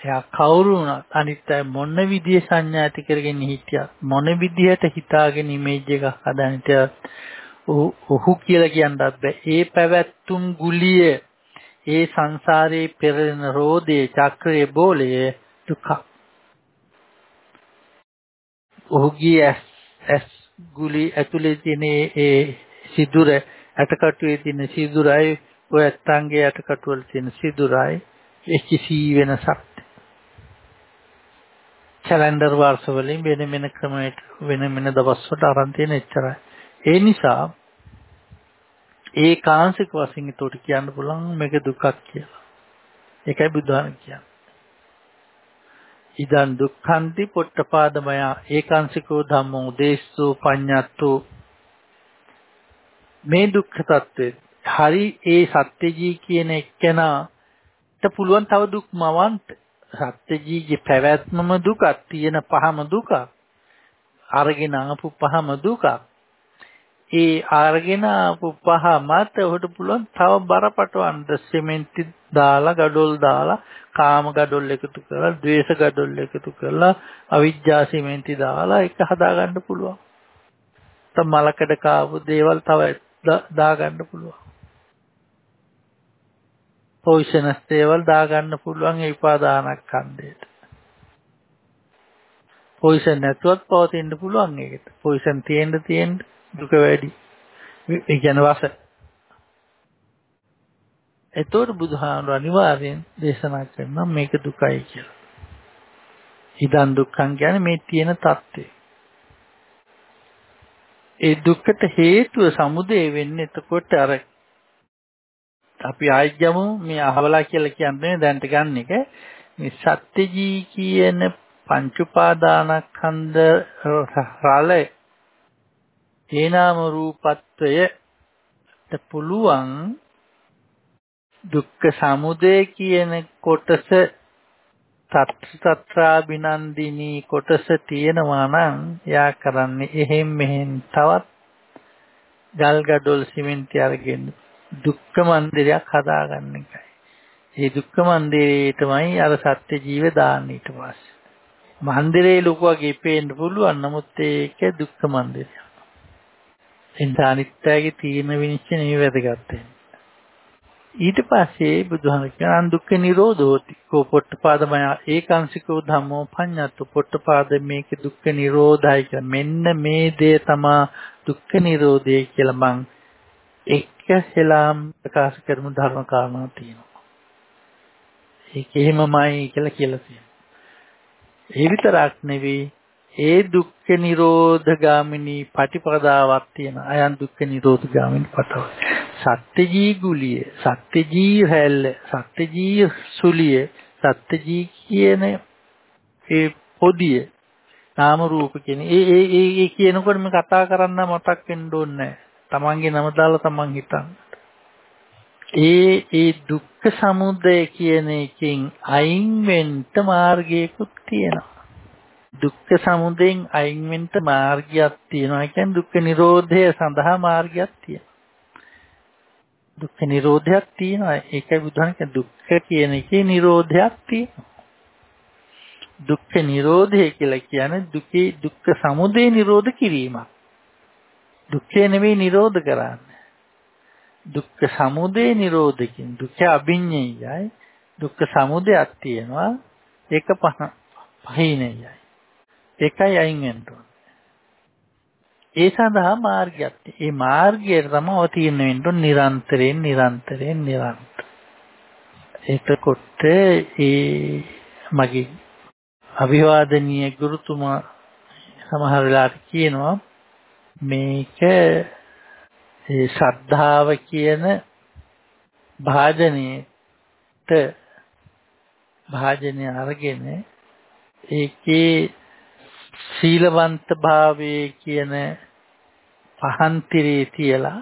එයා කවුරු වුණත් අනිත් අය මොන විදිහේ සංඥා ඇති කරගෙන හිටියත් මොන විදිහට හිතාගෙන ඉමේජ් එකක් හදන්න හිටියත් ඔහු කියලා කියන්නත් බෑ. ඒ පැවැත්තුම් ගුලිය ඒ සංසාරේ පෙරලෙන රෝදේ චක්‍රයේ බෝලයේ දුක ඔහුගේ ඇස් ඇස් ගුලි ඇතුලේ තියෙන ඒ සිදුර ඇටකටුවේ තියෙන සිදුරයි ඔය ඇත්තන්ගේ ඇටකටු වල තියෙන සිදුරයි ඒ කිසි වෙනසක් කැලෙන්ඩර් වර්ෂ වලින් වෙන වෙන ක්‍රමයකට වෙන වෙන දවස් වලට අරන් තියෙන එච්චරයි. ඒ නිසා ඒ කාංශික වශයෙන් ඒකට කියන්න පුළුවන් මේක දුකක් කියලා. ඒකයි බුදුහාම කියන්නේ. ඉදන් දුක්ඛන්ති පොට්ටපාදමය ඒකාංශිකෝ ධම්මෝ දේස්සෝ පඤ්ඤාත්තෝ මේ දුක්ඛ తත්වේ හරි ඒ සත්‍යජී කියන එක්කෙනාට පුළුවන් තව දුක් මවන්ට. සත්‍යජීගේ පැවැත්මම දුකක් තියෙන පහම දුකක්. අරගෙන ආපු පහම දුකක්. ඒ අරගෙන ආපු පහ මත ඔහුට පුළුවන් තව බරපතවන්න සිමෙන්ති දාලා gadol දාලා කාම gadol එකතු කරලා ද්වේෂ gadol එකතු කරලා අවිජ්ජා සිමෙන්ති දාලා එක හදාගන්න පුළුවන්. තම මලකඩ කාපු දේවල් තව දාගන්න පුළුවන්. පොයිසනස් දේවල් දාගන්න පුළුවන් ඒ උපාදානස්කන්ධයට. පොයිසන් නැතුවත් පවතින්න පුළුවන් ඒකට. පොයිසන් තියෙන්න තියෙන්න දුක වැඩි. ඒ කියන්නේ වාස. එතකොට බුදුහාමුදුර අනිවාර්යෙන් දේශනා කරනවා මේක දුකයි කියලා. ඉදන් දුක්ඛං කියන්නේ මේ තියෙන தත්ත්වය. ඒ දුක්කට හේතුව සමුදය වෙන්නේ එතකොට අර අපි ආයජමු මේ අහවලා කියලා කියන්නේ දැන්ට ගන්න එක. මේ සත්‍යජී කියන පංච උපාදානස්කන්ධ රාලය ඒනාම රූපත්වයට පුළුවන් දුක්ඛ සමුදය කියන කොටස තත්ත්‍රා බිනන්දිනී කොටස තියෙනවා නම් යා කරන්නේ එහෙම් මෙහෙන් තවත් ගල් ගඩොල් සිමෙන්ති අරගෙන දුක්ඛ මන්දිරයක් හදාගන්න එකයි. ඒ දුක්ඛ මන්දිරේ තමයි අර සත්‍ය ජීව දාන්නේ ඊට පස්සේ. මන්දිරේ ලොකු වගේ පේන්න පුළුවන් නමුත් ඒක දුක්ඛ මන්දිරයක්. එනිසා අනිත්‍යයේ තීන විනිශ්චය නෙවෙයි වැදගත් ඊට පස්සේ බුදුහාම කියන දුක්ඛ නිරෝධෝති. කෝ පොට්ටපාදමය ඒකාංශිකෝ ධම්මෝ පඤ්ඤාතු. පොට්ටපාද මේකේ දුක්ඛ නිරෝධයි කියලා. මෙන්න මේ දේ තමා දුක්ඛ නිරෝධය කියලා මං එක හෙලාම් ප්‍රකාශ කරමු ධර්ම කාරණා තියෙනවා. ඒක එහෙමමයි කියලා කියලා තියෙනවා. ඒ විතරක් නෙවෙයි ඒ දුක්ඛ නිරෝධ ගාමිනී පටිපදාවක් තියෙන අයන් දුක්ඛ නිරෝධ ගාමිනී පටව. සත්‍යජී ගුලිය සත්‍යජී හැල්ල සත්‍යජී සුලිය සත්‍යජී කියන ඒ පොදිය නාම රූප කියන ඒ ඒ ඒ කියනකොට මේ කතා කරන්න මතක් වෙන්න ඕනේ තමන්ගේ නම දාලා තමන් හිතන්න. ඒ ඒ දුක්ඛ සමුදය කියන එකෙන් අයින් වෙන්න මාර්ගයකුත් තියෙනවා. දුක්ඛ සමුදයෙන් අයින් වෙන්න මාර්ගයක් තියෙනවා කියන්නේ දුක්ඛ නිරෝධය සඳහා මාර්ගයක් තියෙනවා. දුක්ඛ නිරෝධයක් තියෙනවා. ඒකයි බුදුහාම කියන්නේ දුක්ඛ කියන එකේ නිරෝධයක් තියෙනවා. දුක්ඛ නිරෝධය කියලා කියන්නේ දුකේ දුක්ඛ සමුදය නිරෝධ කිරීමක්. දුක්ඛේ නෙවෙයි නිරෝධ කරන්නේ. දුක්ඛ සමුදය නිරෝධ කියන දුක්ඛ අභිඤ්ඤයයි දුක්ඛ සමුදයක් තියෙනවා. ඒක පහ පහිනයයි. ඒකයි අයින් වෙන්න ඕනේ. ඒ සඳහා මාර්ගයක්. ඒ මාර්ගය තමයි අවතීර්ණ වෙන්න ඕනේ නිරන්තරයෙන් නිරන්තරයෙන් නිරන්තර. එතකොට ඒ මගේ අභිවාදනීය ගුරුතුමා සමහර වෙලාවට කියනවා මේක ඒ ශ්‍රද්ධාව කියන භාජනයේට භාජනය අරගෙන ඒකේ ශීලවන්ත භාවයේ කියන පහන්තිරේ තියලා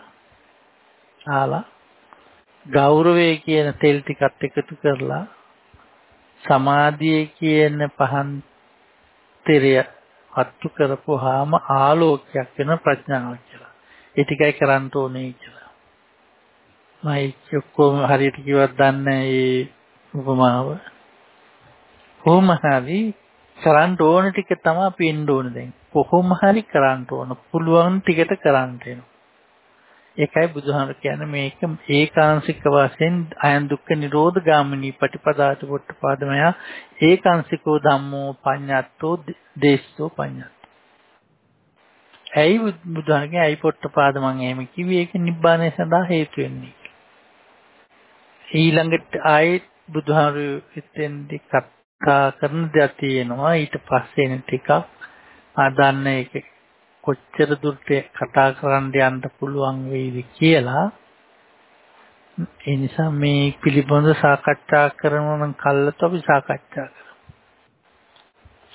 ආලා ගෞරවයේ කියන තෙල් ටිකත් එකතු කරලා සමාධියේ කියන පහන්තිරය අත්තු කරපුවාම ආලෝකයක් වෙන ප්‍රඥාවක් කියලා. ඒ ටිකයි කරන්න ඕනේ කියලා. මම ඔක්කොම හරියට කිව්වත් දන්නේ ඒ උපමාව. කොහොම හරි කරන්න ඕන ටික තමයි අපි එන්න ඕන දැන්. කොහොම හරි කරන්න ඕන. පුළුවන් ටිකට කරන්න වෙනවා. ඒකයි බුදුහාමර කියන්නේ මේක ඒකාංශික වශයෙන් අයන් දුක්ඛ නිරෝධ ගාමිනී පටිපදාත පොට්ටපාදමය ඒකාංශිකෝ ධම්මෝ පඤ්ඤාත්තෝ දේශෝ පඤ්ඤාත්තෝ. ඇයි බුදුහාමගේ ඇයි පොට්ටපාද මං එහෙම කිව්වේ ඒක නිබ්බානය සඳහා හේතු වෙන්නේ. ඊළඟට ආයෙත් බුදුහාමර එතෙන්දී කතා කරන දෙයක් තියෙනවා. ඊට පස්සේ එන ටිකක් ආදන්න ඒක කොච්චර දුරට කතා කරන්න යන්න පුළුවන් වෙයිද කියලා. ඒ නිසා මේ පිළිබඳ සාකච්ඡා කරනවා නම් කල්ලත අපි සාකච්ඡා කරමු.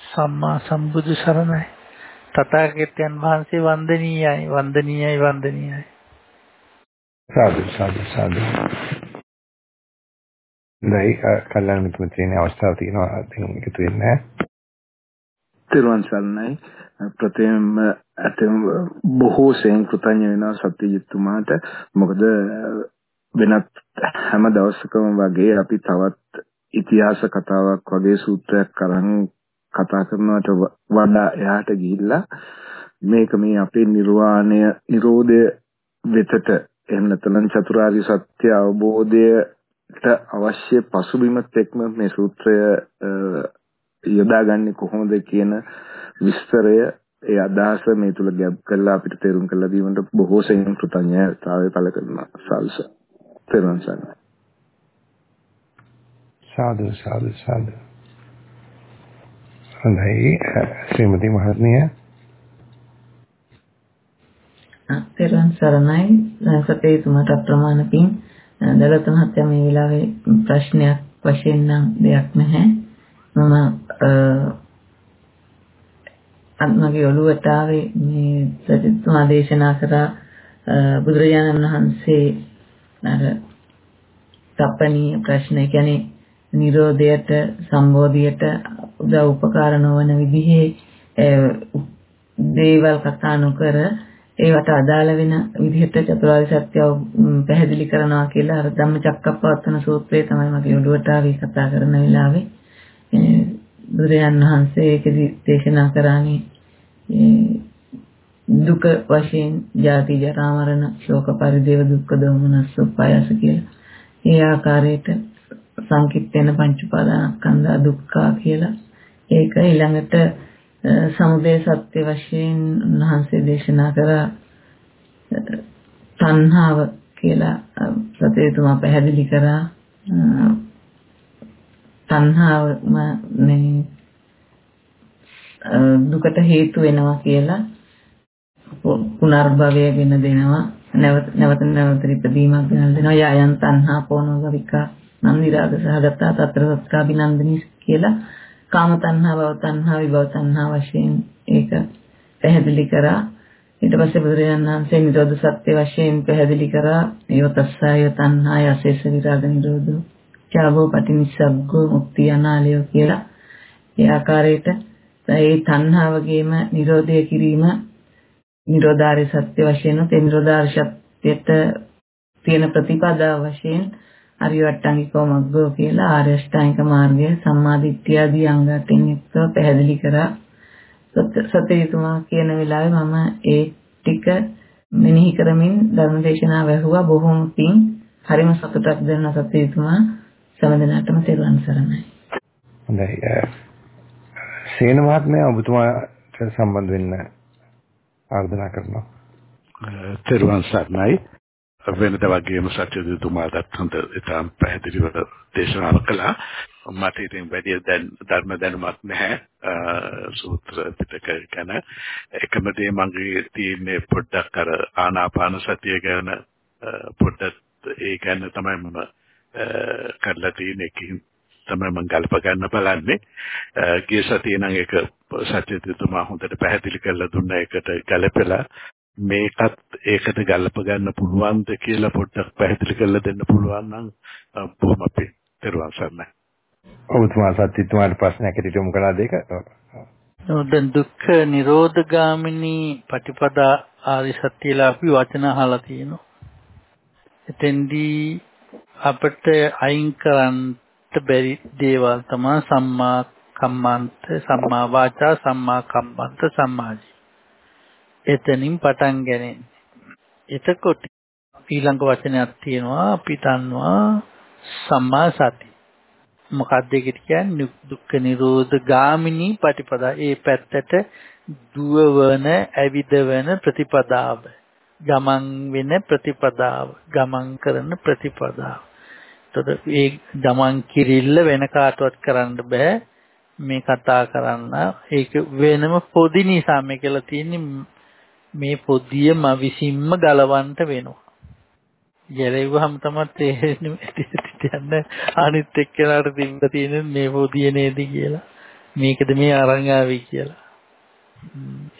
සම්මා සම්බුදු සරණයි. තථාගතයන් වහන්සේ වන්දනීයයි. වන්දනීයයි වන්දනීයයි. සාදු සාදු සාදු. දැයි කල්ලාන මිතුම තියෙන අවස්ථාව තියෙනවා. දැන් එකතු වෙන්නේ තිරුවන් සරණයි. ප්‍රථමයෙන්ම ඇතම බොහෝ සෙන් කෘතඥ වෙනවා සත්‍යජිත්තුමාට. මොකද වෙනත් හැම දවසකම වගේ අපි තවත් ඉතිහාස කතාවක් වගේ සූත්‍රයක් අරන් කතා කරනවට වඩා එහාට ගිහිල්ලා මේක මේ අපේ නිර්වාණය නිරෝධය වෙතට එහෙම නැත්නම් චතුරාර්ය සත්‍ය අවබෝධය අවශ්‍ය පසුබිමත් එක්ම මේ සූත්‍රය යොදාගන්නේ කොහොමද කියන විස්තරය ඒ අදහස මේ තුල ගැබ් කරලා අපිට තේරුම් කරලා දීමට බොහෝ සෙයින් කෘතඥතාවය පළ කරනවා. සල්ස තේරුම් ගන්න සාදු සාදු සාදු. හොඳයි. ශ්‍රීමති මහත්මිය. තෙරුවන් සරණයි. සතේතුමට ප්‍රමාණ පිං දලත මහත්තයා මේ වෙලාවේ ප්‍රශ්නයක් වශයෙන් නම් දෙයක් නැහැ. මම අත්මගේ ඔළුවට ආවේ මේ සත්‍යතුමා දේශනා කරා බුදුරජාණන් වහන්සේ අර තප්පණී ප්‍රශ්න කියන්නේ නිරෝධයට සම්බෝධියට උදව් උපකාර නොවන විදිහේ දේවල් කතා නොකර ඒවට අදාළ වෙන විදිහට චතුරාර්ය සත්‍ය පැහැදිලි කරනවා කියලා අර ධම්මචක්කප්පවත්තන සූත්‍රයේ තමයි මගේ ඔළුවට ආවේ කතා කරන වෙලාවේ බුදුරජාන් වහන්සේ ඒකෙදි දේශනා කරානේ දුක වශයෙන් ජාති ජරා මරණ ශෝක පරිදේව දුක්ඛ දෝමනස්ස උපායස කියලා. ඒ ආකාරයට සංකිට්ඨේන පංච උපාදානස්කන්ධ දුක්ඛ කියලා. ඒක ඊළඟට සමුදය සත්‍ය වශයෙන් උන්වහන්සේ දේශනා කර තණ්හාව කියලා සතේතුමා පැහැදිලි කරා. තණ්හාව මේ දුකට හේතු වෙනවා කියලා පුනර්භවය ගෙන දෙනවා. නැවත නැවත නැවත ඉපදීමක් ගෙන දෙනවා. යයන් තණ්හා පොනෝගවිකා නන්දිරාග සහගතා తත්‍ර සත්කාබිනන්දිනී කියලා කාම තණ්හා භව තණ්හා විභව තණ්හා වශයෙන් ඒක පැහැදිලි කරා. ඊට පස්සේ බුදුරජාණන් වහන්සේ නිරෝධ සත්‍ය වශයෙන් පැහැදිලි කරා. යෝතස්සාය තණ්හාය අශේෂ විරාග නිරෝධෝ චාවෝ පටිනිස්සග්ගෝ මුක්තිය අනාලයෝ කියලා. ඒ ආකාරයට ඒ තණ්හාවගේම නිරෝධය කිරීම නිරෝධාරය සත්‍ය වශයෙන් තේ නිරෝධාරය සත්‍යයට තියෙන ප්‍රතිපදාව වශයෙන් අරියවට්ටංගිකෝ මග්ගෝ කියලා ආර්ය අෂ්ටාංගික මාර්ගය සම්මාදිට්ඨිය ආදී අංගයන් එක්ක පැහැදිලි කරා. සතේතුමා කියන වෙලාවේ මම ඒ ටික මෙනෙහි කරමින් ධර්මදේශනාව ඇහුවා. බොහොම පිං. හරිම සතුටක් දැනෙන සතේතුමා. සමදනාටම තෙරුවන් සරණයි. හොඳයි. සේන මහත්මයා ඔබතුමාට සම්බන්ධ වෙන්න ආර්දනා කරනවා. තෙරුවන් සරණයි වෙනද වගේම සත්‍යදතුමාටත් හොඳ ඉතාම පැහැදිලිව දේශනාව කළා. මට ඉතින් වැඩි දැන් ධර්ම දැනුමක් නැහැ සූත්‍ර පිටක ගැන. එකම දේ මගේ තියෙන්නේ පොඩ්ඩක් අර ආනාපාන සතිය ගැන පොඩ්ඩක් ඒ ගැන තමයි මම කරලා තියෙන්නේ කින් තමයි මම ගල්ප ගන්න බලන්නේ. ගිය සතියේ නම් ඒක සත්‍යදතුමා හොඳට පැහැදිලි කරලා දුන්න එකට ගැලපෙලා මේකත් ඒකට ගල්ප ගන්න පුළුවන්ද කියලා පොඩ්ඩක් පැහැදිලි කරලා දෙන්න පුළුවන් නම් බොහොම අපේ දරුවන් සරණයි. ඔබතුමා සත්‍යතුමාට ප්‍රශ්නයක් ඇටියට යොමු කළාද ඒක? දැන් දුක්ඛ නිරෝධගාමිනී පටිපදා ආරි සත්‍යලා අපි වචන අහලා තියෙනවා. එතෙන්දී අපිට අයින් කරන්න බැරි දේවල් තමයි සම්මා කම්මන්ත සම්මා වාචා සම්මා කම්මන්ත සම්මාජී එතනින් පටන් ගන්නේ. එතකොට ඊළඟ වචනයක් තියෙනවා අපි දන්නවා සම්මා සති. මොකක්ද ඒකට කියන්නේ දුක්ඛ නිරෝධ ගාමිනී පටිපදා. ඒ පැත්තට දුවවන, ඇවිදවන ප්‍රතිපදාව. ගමන් වෙන ප්‍රතිපදාව. ගමන් කරන ප්‍රතිපදාව. එතකොට ඒ ගමන් කිරිල්ල වෙන කාටවත් කරන්න බෑ. මේ කතා කරන්න ඒක වෙනම පොදි නිසා මේ කියලා තියෙන්නේ මේ පොදිය ම විසින්ම ගලවන්න වෙනවා. ගැලෙව්වහම තමයි තේරෙන්නේ යන්න අනිත් එක්කෙනාට තිබ්බ තියෙන මේ පොදිය නේද කියලා. මේකද මේ අරන් ආවි කියලා.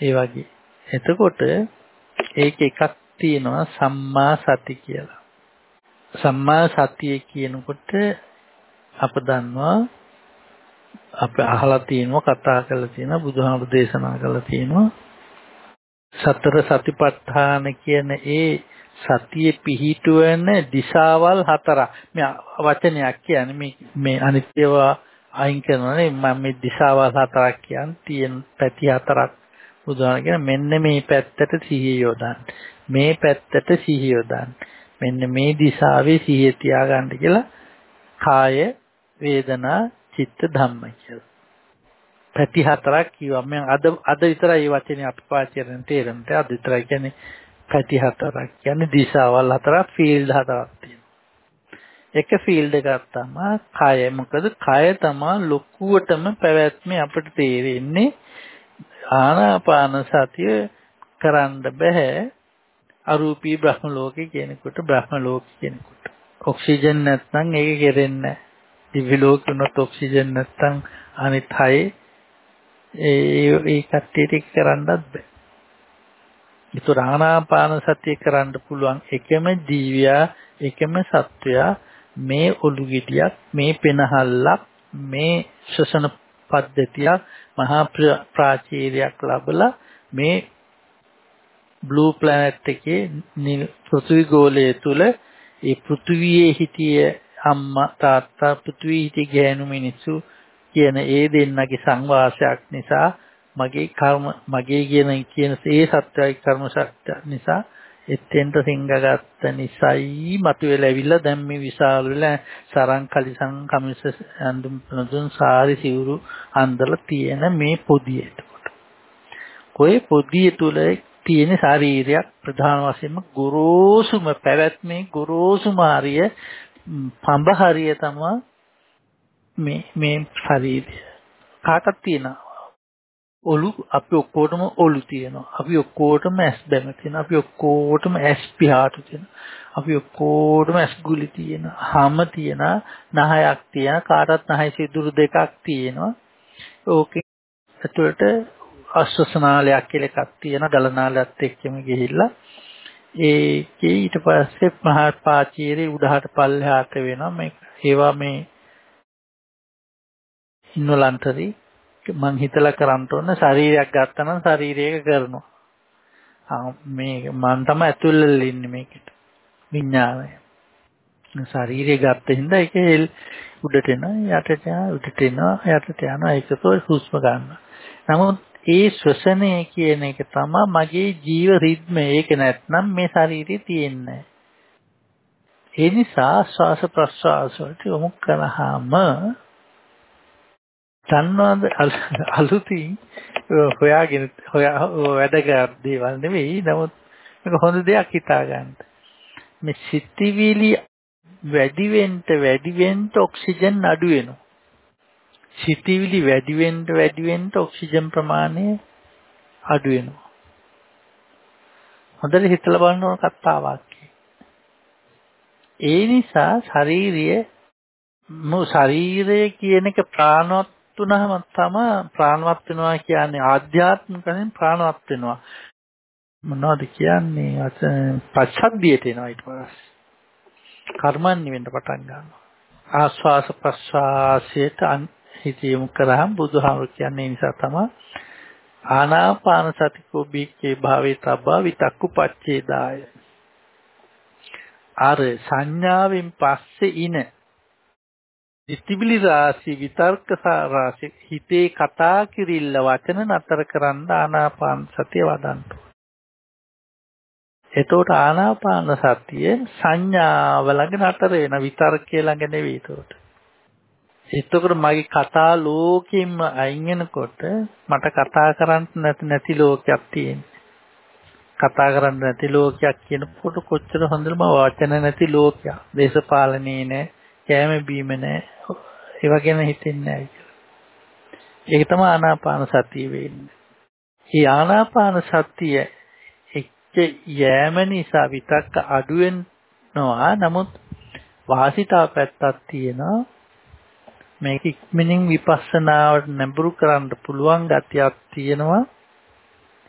ඒ වගේ. එතකොට ඒක එකක් තියෙනවා සම්මා සති කියලා. සම්මා සතිය කියනකොට අප දන්නවා අප අහලා තියෙනවා කතා කරලා තියෙනවා බුදුහාමුදුරු දේශනා කරලා තියෙනවා සතර සතිපට්ඨාන කියන ඒ සතියේ පිහිටුවන දිශාවල් හතරක්. මේ වචනයක් කියන්නේ මේ මේ අනිත්‍යව අයින් කරනනේ මම මේ දිශාවල් හතරක් කියන්නේ තියෙන පැති හතරක් උදාහරණ කියන මෙන්න මේ පැත්තට සිහිය යොදන්න. මේ පැත්තට සිහිය යොදන්න. මෙන්න මේ දිශාවේ සිහිය තියාගන්න කියලා කාය වේදනා චිත්ත ධම්ම කියලා. පැති හතරක් කිව්වා. මම අද අද විතරයි මේ වචනේ අපි පාවිච්චි කරන තේරෙන්නට අද විතරයි කියන්නේ පැති හතරක් කියන්නේ දිශාවල් හතරක් ෆීල්ඩ් හතරක් තියෙනවා. එක ෆීල්ඩ් එකක් තමයි කය. මොකද කය තමයි ලොකුවටම පැවැත්මේ අපිට තේරෙන්නේ ආනාපාන සතිය කරන්න බෑ අරූපී බ්‍රහ්ම ලෝකේ කියනකොට බ්‍රහ්ම ලෝකේ කියනකොට ඔක්සිජන් නැත්නම් ඒක කෙරෙන්නේ නැහැ. දිව්‍ය ලෝකේ උනත් ඔක්සිජන් නැත්නම් අනිත් හයේ ඒ ඒ කට්ටියට ඒක කරන්නත් බෑ. ඒතර ආනාපාන සතිය කරන්න පුළුවන් එකම ජීවියා එකම සත්වයා මේ ඔලු ගෙඩියක් මේ පෙනහල්ලක් මේ ශ්වසන පද්ධතියක් මහා ප්‍රාචීරයක් ලැබලා මේ බ්ලූ ප්ලැනට් එකේ පෘථිවි ගෝලය තුල ඒ පෘථිවියේ හිටිය අම්මා තාත්තා පෘථිවියේ හිටිය ගෑනු මිනිස්සු කියන ඒ දෙන්නගේ සංවාසයක් නිසා මගේ කර්ම මගේ කියන කියන ඒ සත්‍යයි කර්ම සත්‍ය නිසා එතෙන්ට සිංගගත්ත නිසයි මතුවෙලා ඇවිල්ලා දැන් මේ විශාල වෙලා සරං කලිසම් කමිස ඇඳුම් නදුන් සාරි සිවුරු අන්දලා තියෙන මේ පොදිය එතකොට. කොයි පොදිය තුල තියෙන ශරීරයක් ප්‍රධාන වශයෙන්ම ගොරෝසුම පැවැත්මේ ගොරෝසුම හරිය පඹ හරිය තමයි මේ මේ ශරීරය. කාටත් තියෙනවා. ඔලු අපි ඔක්කොටම ඔලු තියෙනවා. අපි ඔක්කොටම ඇස් බැම තියෙනවා. අපි ඔක්කොටම ඇස් පිහාට තියෙනවා. අපි ඔක්කොටම ඇස් ගුලි තියෙනවා. හම තියෙනවා. නහයක් තියෙනවා. කාටත් නහය සිදුරු දෙකක් තියෙනවා. ඕකේ ඇතුළට අශ්වසනාලයක් කියලා එකක් තියෙනවා. ගලනාලයත් එක්කම ගිහිල්ලා ඒකේ ඊට පස්සේ මහා පාචීරේ උඩහට පල්ලෙහාට වෙනවා. මේ ඒවා මේ ඉන්වලන්ටරි මං හිතලා කරන්න ඕන ශරීරයක් ගත්තා නම් ශරීරයක කරනවා. ආ මේ මං තමයි ඇතුළේ ඉන්නේ මේකට. විඥානය. ශරීරය ගත්ත හින්දා ඒක උඩට එනවා යටට යනවා උඩට එනවා යටට යනවා ඒකතෝ හුස්ම ගන්නවා. නමුත් ඒ ශ්වසනය කියන එක තමයි මගේ ජීව රිද්ම ඒක නැත්නම් මේ ශරීරේ තියෙන්නේ. ඒ නිසා ශ්වාස ප්‍රශ්වාස වලට යොමු කරාම දන්නවද අලුතින් හොයාගෙන හොයා වැඩගත් දේවල් නෙවෙයි නමුත් මේක හොඳ දෙයක් හිතා ගන්න. මේ සිතිවිලි වැඩි වෙන්න වැඩි වෙන්න ඔක්සිජන් අඩු වෙනවා. සිතිවිලි වැඩි වෙන්න වැඩි වෙන්න ඔක්සිජන් ප්‍රමාණය අඩු වෙනවා. හොඳට හිතලා බලන්න ඕන කතාවක්. ඒ නිසා ශාරීරිය මු ශරීරය කියන එක ප්‍රාණවත් වුණාම තමයි ප්‍රාණවත් වෙනවා කියන්නේ ආධ්‍යාත්මිකයෙන් ප්‍රාණවත් වෙනවා. මොනවද කියන්නේ? පස්සද්ධියට එනවා ඊට පස්සේ. කර්මන්නේ වෙන්න පටන් ගන්නවා. ආස්වාස ප්‍රස්වාසයට හිත යොමු කරාම බුදුහාමුදුරු කියන්නේ නිසා තමයි ආනාපාන සතිකෝ බීකේ භාවේ තබ්බා විතක්කු පච්චේදාය. අර සංඥාවෙන් පස්සේ ඉන ඉතිබිලි රාශි විතර්ක රාශි හිතේ කතා කිරිල්ල වචන නතර කරන්න ආනාපාන සතිය වඩන්න. එතකොට ආනාපාන සතිය සංඥාව ළඟ නතර වෙන විතර්කයේ ළඟ නෙවෙයි එතකොට. එතකොට මගේ කතා ලෝකෙින්ම අයින් වෙනකොට මට කතා කරන්න නැති නැති ලෝකයක් තියෙනවා. කතා කරන්න නැති ලෝකයක් කියනකොට කොච්චර හොඳද වචන නැති ලෝකයක්. දේශපාලනේ නෑ, කෑම බීම නෑ, ඒවා ගැන හිතෙන්නේ නැහැ ඒක තමයි ආනාපාන සතිය වෙන්නේ. මේ ආනාපාන සතිය එක්ක යෑම නිසා විතක්ක අඩු වෙනවා. නමුත් වාසිතාව පැත්තක් තියෙනවා. මේක ඉක්මනින් විපස්සනාවට නැඹුරු කරන්න පුළුවන් ගතියක් තියෙනවා.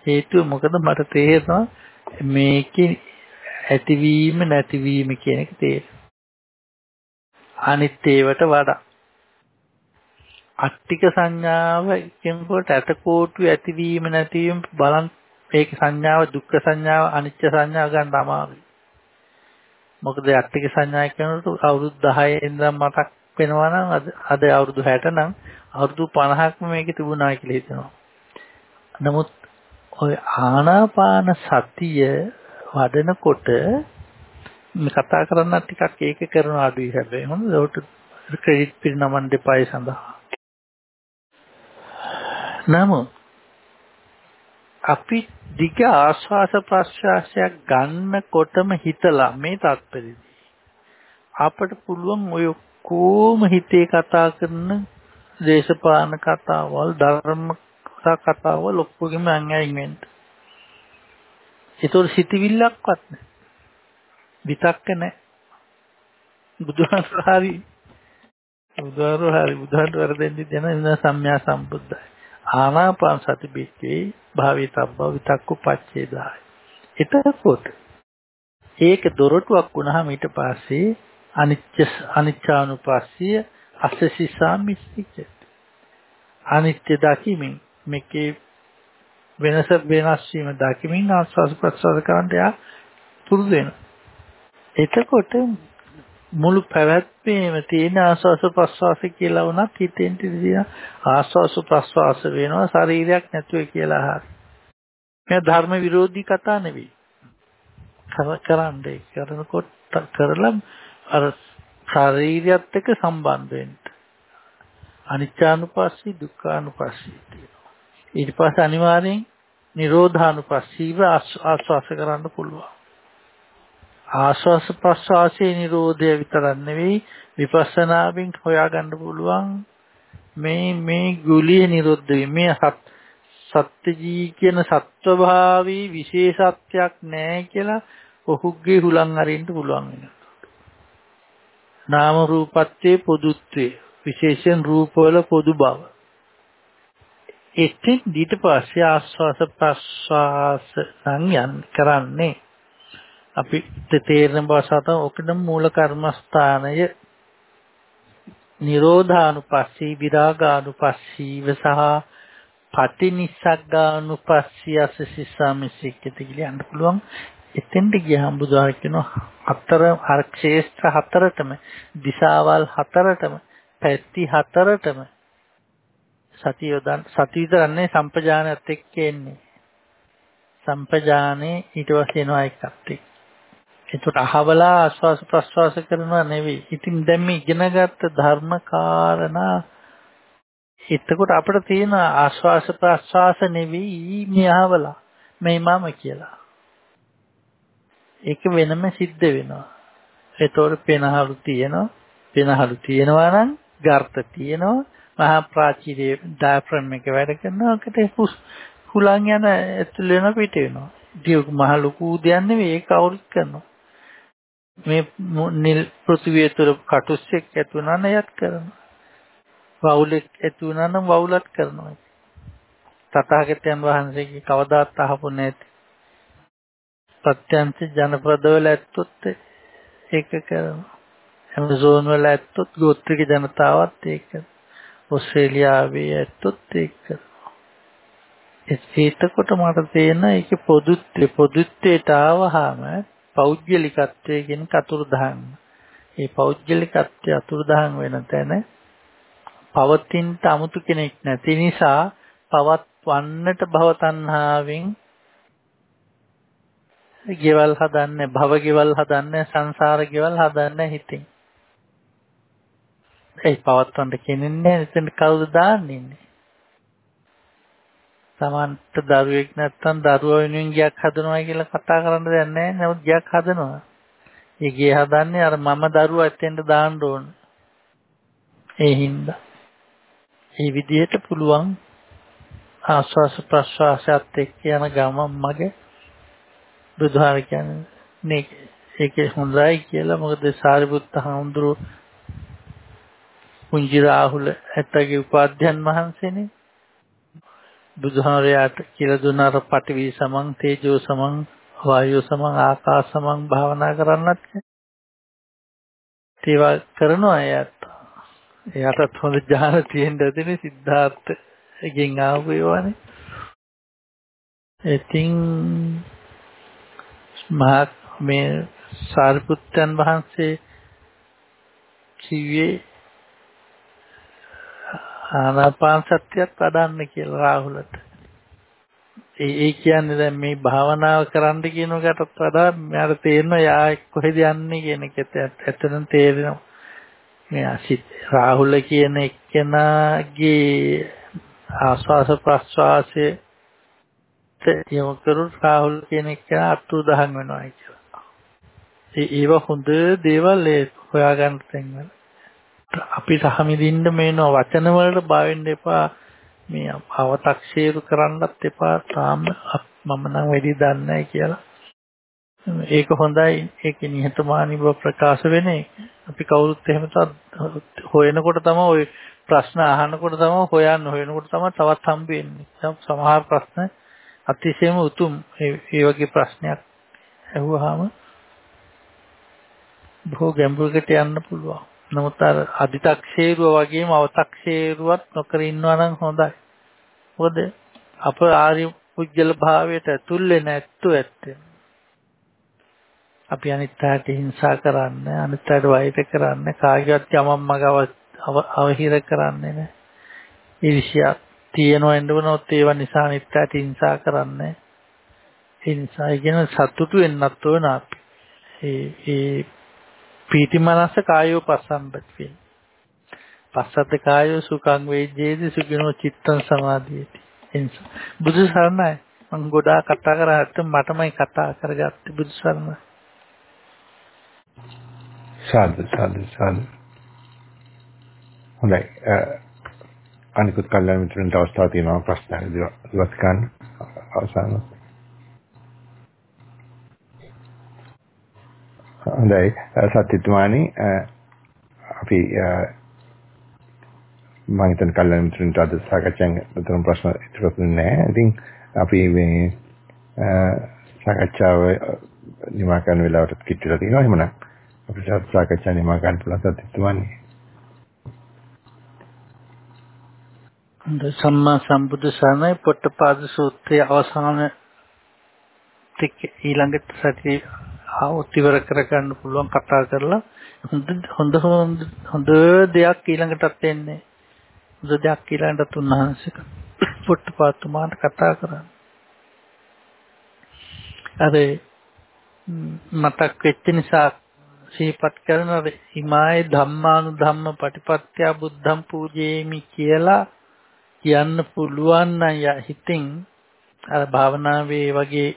හේතුව මොකද මට තේරෙනවා මේකේ ඇතිවීම නැතිවීම කියන එක තේරෙනවා. අනිත් ඒවට වඩා අට්ටික සංඥාව කියනකොට ඇතකෝටු ඇතිවීම නැතිවීම බලන් ඒක සංඥාව දුක්ඛ සංඥාව අනිච්ච සංඥාව ගන්න අමාරුයි. මොකද අට්ටික සංඥා කියනකොට අවුරුදු 10 ඉඳන් මතක් වෙනවා නම් අද අවුරුදු 60 නම් අවුරුදු 50ක්ම මේකේ තිබුණා කියලා හිතෙනවා. නමුත් ඔය ආනාපාන සතිය වඩනකොට මේ කතා කරන්න ටිකක් ඒක කරන අඩුයි හැබැයි හොඳද? ඒකට ක්‍රෙඩිට් පිරිනමන්න දෙපායි සඳහා. නමුත් අපි දිග ආශ්වාස ප්‍රශ්වාසයක් ගන්නකොටම හිතලා මේ තත්පරෙදි අපට පුළුවන් ඔය කොම හිතේ කතා කරන දේශපාලන කතාවල් ධර්ම කතාවල් ඔක්කොගෙම අංගයෙන් වෙන්න. ඒතොර සිතවිල්ලක්වත් නැහැ. විතක්ක නැහැ. බුදුහාමුදුරුවෝ හරි බුදුහාමුදුරුවෝ හරි බුදුහාමුදුරුවෝ වරදෙන්දි දෙන ඉන්න සම්්‍යා සම්බුද්ධයි. ආනාපාන සති බික්කේ භාවිතබ්බ විතක්කු පච්චේදාය. එතකොට ඒක දොරටුවක් වුණාම ඊට පස්සේ අනිච්ච අනිච්චානුපස්සිය අස්සසිසාමිච්ච අනිත්‍ය දකිමින් මේකේ වෙනස වෙනස් වීම දකිමින් ආස්වාද ප්‍රසවාස කරන්න යා පුරුදු වෙනවා. එතකොට මුළු පැවැත්මේම තියෙන ආස්වාස ප්‍රස්වාස කියලා වුණත් හිතෙන් තියෙන ආස්වාස ප්‍රස්වාස වෙනවා ශරීරයක් නැතුව කියලා හරි. මේ ධර්ම විරෝධී කතා නෙවෙයි. කරන්නේ කරනකොට කරලා අර ශරීරයත් එක්ක සම්බන්ධ වෙන්න. අනිච්චානුපස්සී දුක්ඛානුපස්සී තියෙනවා. ඊට පස්සේ අනිවාර්යෙන් නිරෝධානුපස්සීව ආස්වාස කරන්න පුළුවන්. ආස්වාස ප්‍රස්වාසයේ නිරෝධය විතරක් නෙවෙයි විපස්සනාවෙන් හොයාගන්න පුළුවන් මේ මේ ගුලිය නිරුද්ධ වීම මේ සත්‍යජී කියන සත්වභාවී විශේෂත්වයක් නැහැ කියලා ඔහුගේ හුලං අරින්න පුළුවන් වෙනවා. නාම රූපත්වයේ පොදුත්වයේ විශේෂයෙන් රූපවල පොදු බව. එතින් ඊට පස්සේ ආස්වාස ප්‍රස්වාස සංයන් කරන්නේ අපි තේරෙන භාෂාවට ඔකටම මූල කර්මස්ථානය නිරෝධානුපස්සී විරාගානුපස්සීව සහ පටිනිස්සග්ගානුපස්සී අසසිසාමිසිකිත කියලා යන්න පුළුවන්. එතෙන්ට ගියාම බුදුහාර කියනවා හතර අර ක්ෂේත්‍ර හතරටම දිශාවල් හතරටම පැති හතරටම සතිය යොදන් සතිය විතරන්නේ සම්පජානයත් එක්ක එන්නේ. සම්පජානේ ඊට පස්සේ එනවා එකත් එක්ක. ඒකට අහවලා ආස්වාස ප්‍රස්වාස කරනවා නෙවෙයි. ඉතින් දැන් මේ ඉගෙනගත්ත ධර්ම කාරණා එතකොට අපිට තියෙන ආස්වාස ප්‍රස්වාස නෙවෙයි මේ අහවලා මේ මම කියලා. ඒක වෙනම සිද්ධ වෙනවා. ඒතකොට පෙනහළු තියෙනවා. පෙනහළු තියෙනවා නම් ගර්ථ තියෙනවා. මහා ප්‍රාචීරයේ ඩයෆ්‍රම් එක වැඩ කරනවා. ඒකට හුලං යන ඇතුළ වෙන පිට වෙනවා. දියුක් මහ ලොකු දෙයක් නෙවෙයි ඒක අවුරුත් කරනවා. මේ නිල් පෘථිවිය තුළ කටුස්සෙක් ඇති වුණා නම් එයත් කරනවා. වවුලෙක් ඇති වුණා නම් වවුලත් කරනවා. තථාගතයන් වහන්සේගේ කවදාත් අහපු නැති ප්‍රත්‍යන්ත ජනපදවල ඇත්තොත් ඒක කරනවා. ඇමසෝන් වල ඇත්තොත් ගෝත්‍රික ජනතාවත් ඒක ඔස්ට්‍රේලියාවේ ඇත්තොත් ඒක කරනවා. ඒකකොට මට තේරෙන ඒක පොදුත්වය පොදුත්වයට ආවහම පෞද්ගලිකත්වය කියන කතුරුදහන්. ඒ පෞද්ගලිකත්වය අතුරුදහන් වෙන තැන පවතින්ට 아무තු කෙනෙක් නැති නිසා පවත්වන්නට භව තණ්හාවෙන් ගෙවල් හදන්නේ භව ගෙවල් හදන්නේ සංසාර ගෙවල් හදන්නේ හිතින්. ඒ පවත්වන්න කෙනෙන්නේ එතන කවුද දාන්නේ? Tamanට දරුවෙක් නැත්තම් දරුවා වෙනුවෙන් ගයක් හදනවා කියලා කතා කරන්න දෙයක් නැහැ. නමුත් ගයක් හදනවා. ඒ ගේ හදන්නේ අර මම දරුවා එතෙන්ට දාන්න ඕන. ඒ හින්දා. ඒ විදිහට පුළුවන් ආස්වාස ප්‍රස්වාසයත් එක්ක යන ගමන් මගේ බුදුහාර කියන්නේ ඒකේ හොඳයි කියලා මොකද සාරිපුත්ත හාමුදුරුවෝ පුංචි රාහුල ඇත්තගේ උපාධ්‍යයන් වහන්සේනේ බුදුහාරයාට කියලා දුන්නාර පඨවි සමං තේජෝ සමං වායෝ සමං ආකාශ සමං භාවනා කරන්නත්. ඒවා කරනවා එයාට එයාටත් හොඳ ඥාන තියෙන්න ඇතිනේ සිද්ධාර්ථ එකෙන් ආපු ඒවානේ. ඉතින් මහා මේ සාරිපුත්තයන් වහන්සේ කිව්වේ ආනාපාන සතියත් වඩන්න කියලා රාහුලට. ඒ ඒ කියන්නේ දැන් මේ භාවනාව කරන්න කියන එකටත් වඩා මට තේරෙනවා යා කොහෙද යන්නේ කියන එක ඇත්තටම තේරෙනවා. මේ අසිත රාහුල කියන එක්කෙනාගේ ආස්වාස ප්‍රස්වාසයේ යොමු කරු රාහුල කියන එක්කෙනා අතුරුදහන් වෙනවා කියලා. ඒ ඒව හොඳ දේවල් හොයාගන්න තැන්වල. අපි සහමිදින්න මේනවා වචන වලට බාවෙන්න එපා මේ අව탁ෂේරු කරන්නත් එපා තාම මම නම් වැඩි දන්නේ නැහැ කියලා. ඒක හොඳයි ඒක නිහතමානීව ප්‍රකාශ වෙන එක. අපි කවුරුත් එහෙම හොයනකොට තමයි ওই ප්‍රශ්න අහනකොට තමයි හොයන්න හොයනකොට තමයි තවත් හම්බ වෙන්නේ. සමහර ප්‍රශ්න අතිශයම උතුම් ඒ වගේ ප්‍රශ්නයක් ඇහුවාම බොහෝ ගැඹුරකට යන්න පුළුවන්. නමුත් අර අදි탁ෂේරුව වගේම අව탁ෂේරුවත් නොකර ඉන්නවා නම් හොඳයි. මොකද අප ආර්ය පුජ්‍යල භාවයට ඇතුල් වෙන ඇත්තු ඇත්තේ. අපි අනිත් අයට හිංසා කරන්නේ අනිත් අයට වෛර කරන්නේ කාගේවත් යමම් මග අවහිර කරන්නේ නැහැ. ඊර්ෂ්‍යා තියෙනවා එන්නවනොත් ඒව නිසා අනිත් අයට හිංසා කරන්නේ. ඒ නිසා කියන සතුටු වෙන්නත් ඕන අපි. ඒ ඒ පීති මනස කායෝ පස්සම්පති. පස්සත් කායෝ සුඛං වේජේති සුඛිනෝ චිත්තං සමාධියති. එනිසා බුදු සරණයි මම ගොඩාක් කතා කරාට මටමයි කතා කරගත්තේ බුදු සරණයි. සාදු සාදු සාදු හොඳයි අනිකුත් කල්යනා මිත්‍රන්ට අවස්ථාව තියෙනවා ප්‍රශ්න ඉවත් ගන්න අවසාන හොඳයි සත්‍යතුමානි අපි මම හිතන කල්යනා මිත්‍රන්ට අද සාකච්ඡාවෙන් උතුම් ප්‍රශ්න ඉතුරු නැහැ. ඉතින් අපි මේ සාකච්ඡාව නිමා කරන වෙලාවට කිට්ටුලා තියෙනවා. එහෙමනම් අපිට සාකච්ඡා නිමා ගන්න පුළුවන් සත්‍යතුමානි. සම්මා සම්බුදු සරණයි පොට්ටපාද සූත්‍රයේ අවසාන ටික ඊළඟට සතියේ ආවතිවර කරගන්න පුළුවන් කතා කරලා හොඳ හොඳ හොඳ දෙයක් ඊළඟටත් එන්නේ. හොඳ දෙයක් ඊළඟටත් උන්වහන්සේ පොට්ටපාතුමාට කතා කරන්නේ අර මතක් වෙච්ච නිසා සිහිපත් කරන හිමායේ ධම්මානු ධම්ම පටිපත්‍ය බුද්ධම් පූජේමි කියලා කියන්න පුළුවන් නම් හිතින් අර භාවනාවේ වගේ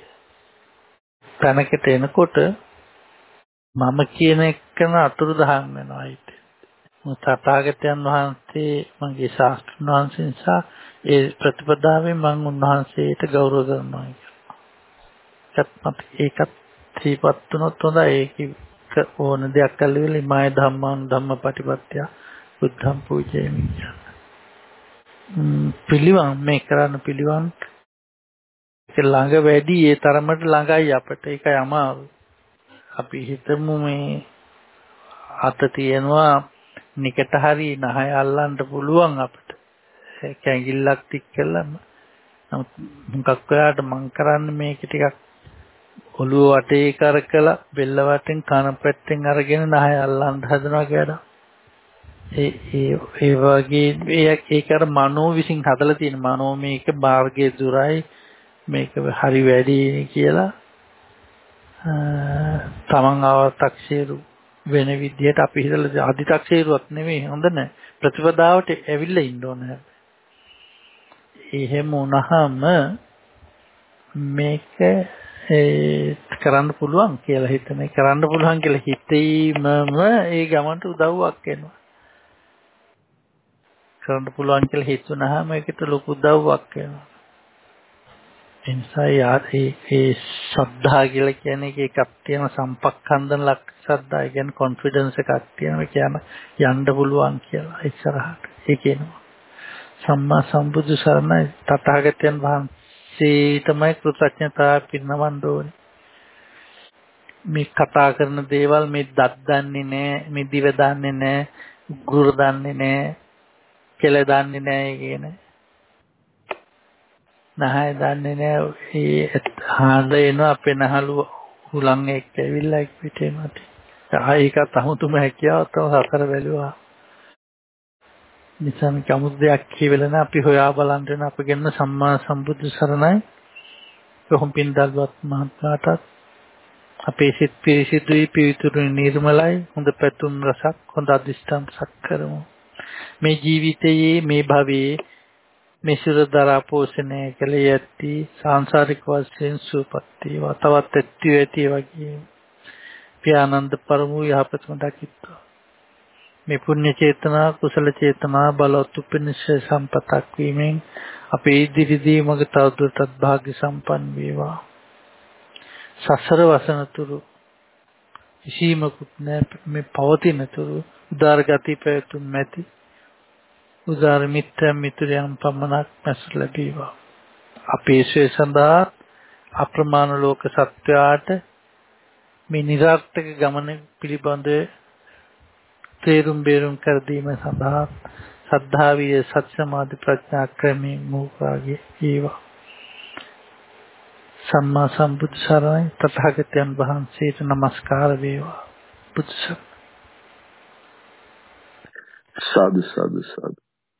තැනකට එනකොට මම කියන එකන අතුරුදහන් වෙනවා හිත. තථාගතයන් වහන්සේ මගේ ශාස්ත්‍රඥ වහන්සේ නිසා ඒ ප්‍රතිපදාවෙන් මම උන්වහන්සේට ගෞරව කරනවා කියලා. ඒකත් සිහිපත් වුණොත් හොඳයි. ඒක ඕන දෙයක් කල්ලිවිලි මාය ධම්මාන් ධම්මපටිපත්‍ය බුද්ධම් පූජේමි කියලා. පිළිවන් මේ කරන්න පිළිවන් ළඟ වැඩි ඒ තරමට ළඟයි අපිට ඒකයි අමාරු. අපි හිතමු මේ අත තියෙනවා නිකට හරි නහය අල්ලන්න පුළුවන් අපිට. ඒක ඇඟිල්ලක් ටික කළා. නමුත් මුගක් ඔයාට මං කරන්නේ මේක ටිකක් ඔළුව වටේ කරකලා බෙල්ල වටෙන් කන පැත්තෙන් අරගෙන නහය අල්ලන්න හදනවා කියලා. ඒ ඒ ඒ වගේ ඒක අර මනෝ විසින් හදලා තියෙන මනෝ මේක මාර්ගයේ දුරයි මේක හරි වැඩි කියලා තමන් අව탁සීරු වෙන විදිහට අපි හිතලා අදි탁සීරුවක් නෙමෙයි හොඳ නැහැ ප්‍රතිපදාවට ඇවිල්ලා ඉන්න ඕනේ එහෙම වුණාම මේක කරන්න පුළුවන් කියලා හිතන කරන්න පුළුවන් කියලා හිතීමම ඒ ගමන්ට උදව්වක් වෙනවා කරන්න පුළුවන් කියලා හිතුනහම ඒකට ලොකු උදව්වක් වෙනවා. එනිසා යාදී ඒ ශ්‍රද්ධා කියලා කියන්නේ එකක් තියෙන සම්පක්ඛන්දන ලක්ෂ ශ්‍රද්ධා කියන්නේ කොන්ෆිඩන්ස් එකක් තියෙනවා කියන යන්න පුළුවන් කියලා ඉස්සරහට. ඒ කියනවා. සම්මා සම්බුදු සරණයි තථාගතයන් වහන්සේ තමයි කෘතඥතාව පින්නවන්න ඕනේ. මේ කතා කරන දේවල් මේ දත් දන්නේ නැහැ, මේ දිව දන්නේ නැහැ, ගුරු දන්නේ නැහැ, කෙල දන්නේ නැහැ කියන. නහය දන්නේ නැහැ ඒ හාඳ එන අපේ නහලු හුලං එක්ක ඇවිල්ලා පිටේමත්. ආයිකත් අමුතුම හැකියාව තම සතර බැලුවා. නිසම් කමුත් දෙයක් කියවෙලන අපි හොයා බලන්න වෙන අපගෙන්න සම්මා සම්බුදු සරණයි. කොහොම පින්දල්වත් මහත්මයාටත් අපේ සිත් පිරිසිදුයි පිවිතුරු නිර්මලයි හොඳ පැතුම් රසක් හොඳ අධිෂ්ඨාන සක් කරමු. මේ ජීවිතයේ මේ භවයේ මෙසිර දරා පෝෂණය කළ යැත්ති සාංශාරික වශයෙන් සුවපත් වේවා තවත් ඇත්ති ඇති වගේ පියානන්ද පරමු යහපතම දකිත්වා. මේ පුණ්‍ය චේතනා කුසල චේතනා බලවත් උපනිෂ සම්පතක් වීමෙන් අපේ ඉදිරිදී මග තවදුරටත් භාග්‍ය සම්පන්න වේවා. සසර වසනතුරු කිසිමකුත් නැ මේ පවතින තුරු උදාර ගති පැතුම් ඇති. උදාර මිත්‍රයන් මිතුරයන් පමණක් මැසුර ලැබීවා. අපේක්ෂය සඳහා අප්‍රමාණ ලෝක සත්වයාට මේ નિરර්ථක ගමන පිළිබඳ තේරුම් බේරුම් කර දීම සඳහා සද්ධාවිය සත් සමාධි ප්‍රඥා ක්‍රමී මූකාගේ ඒවා සම්මා සම්බුදු සරණයි. තථාගතයන් වහන්සේට নমස්කාර වේවා. බුදුසසුන සාදු සාදු සාදු.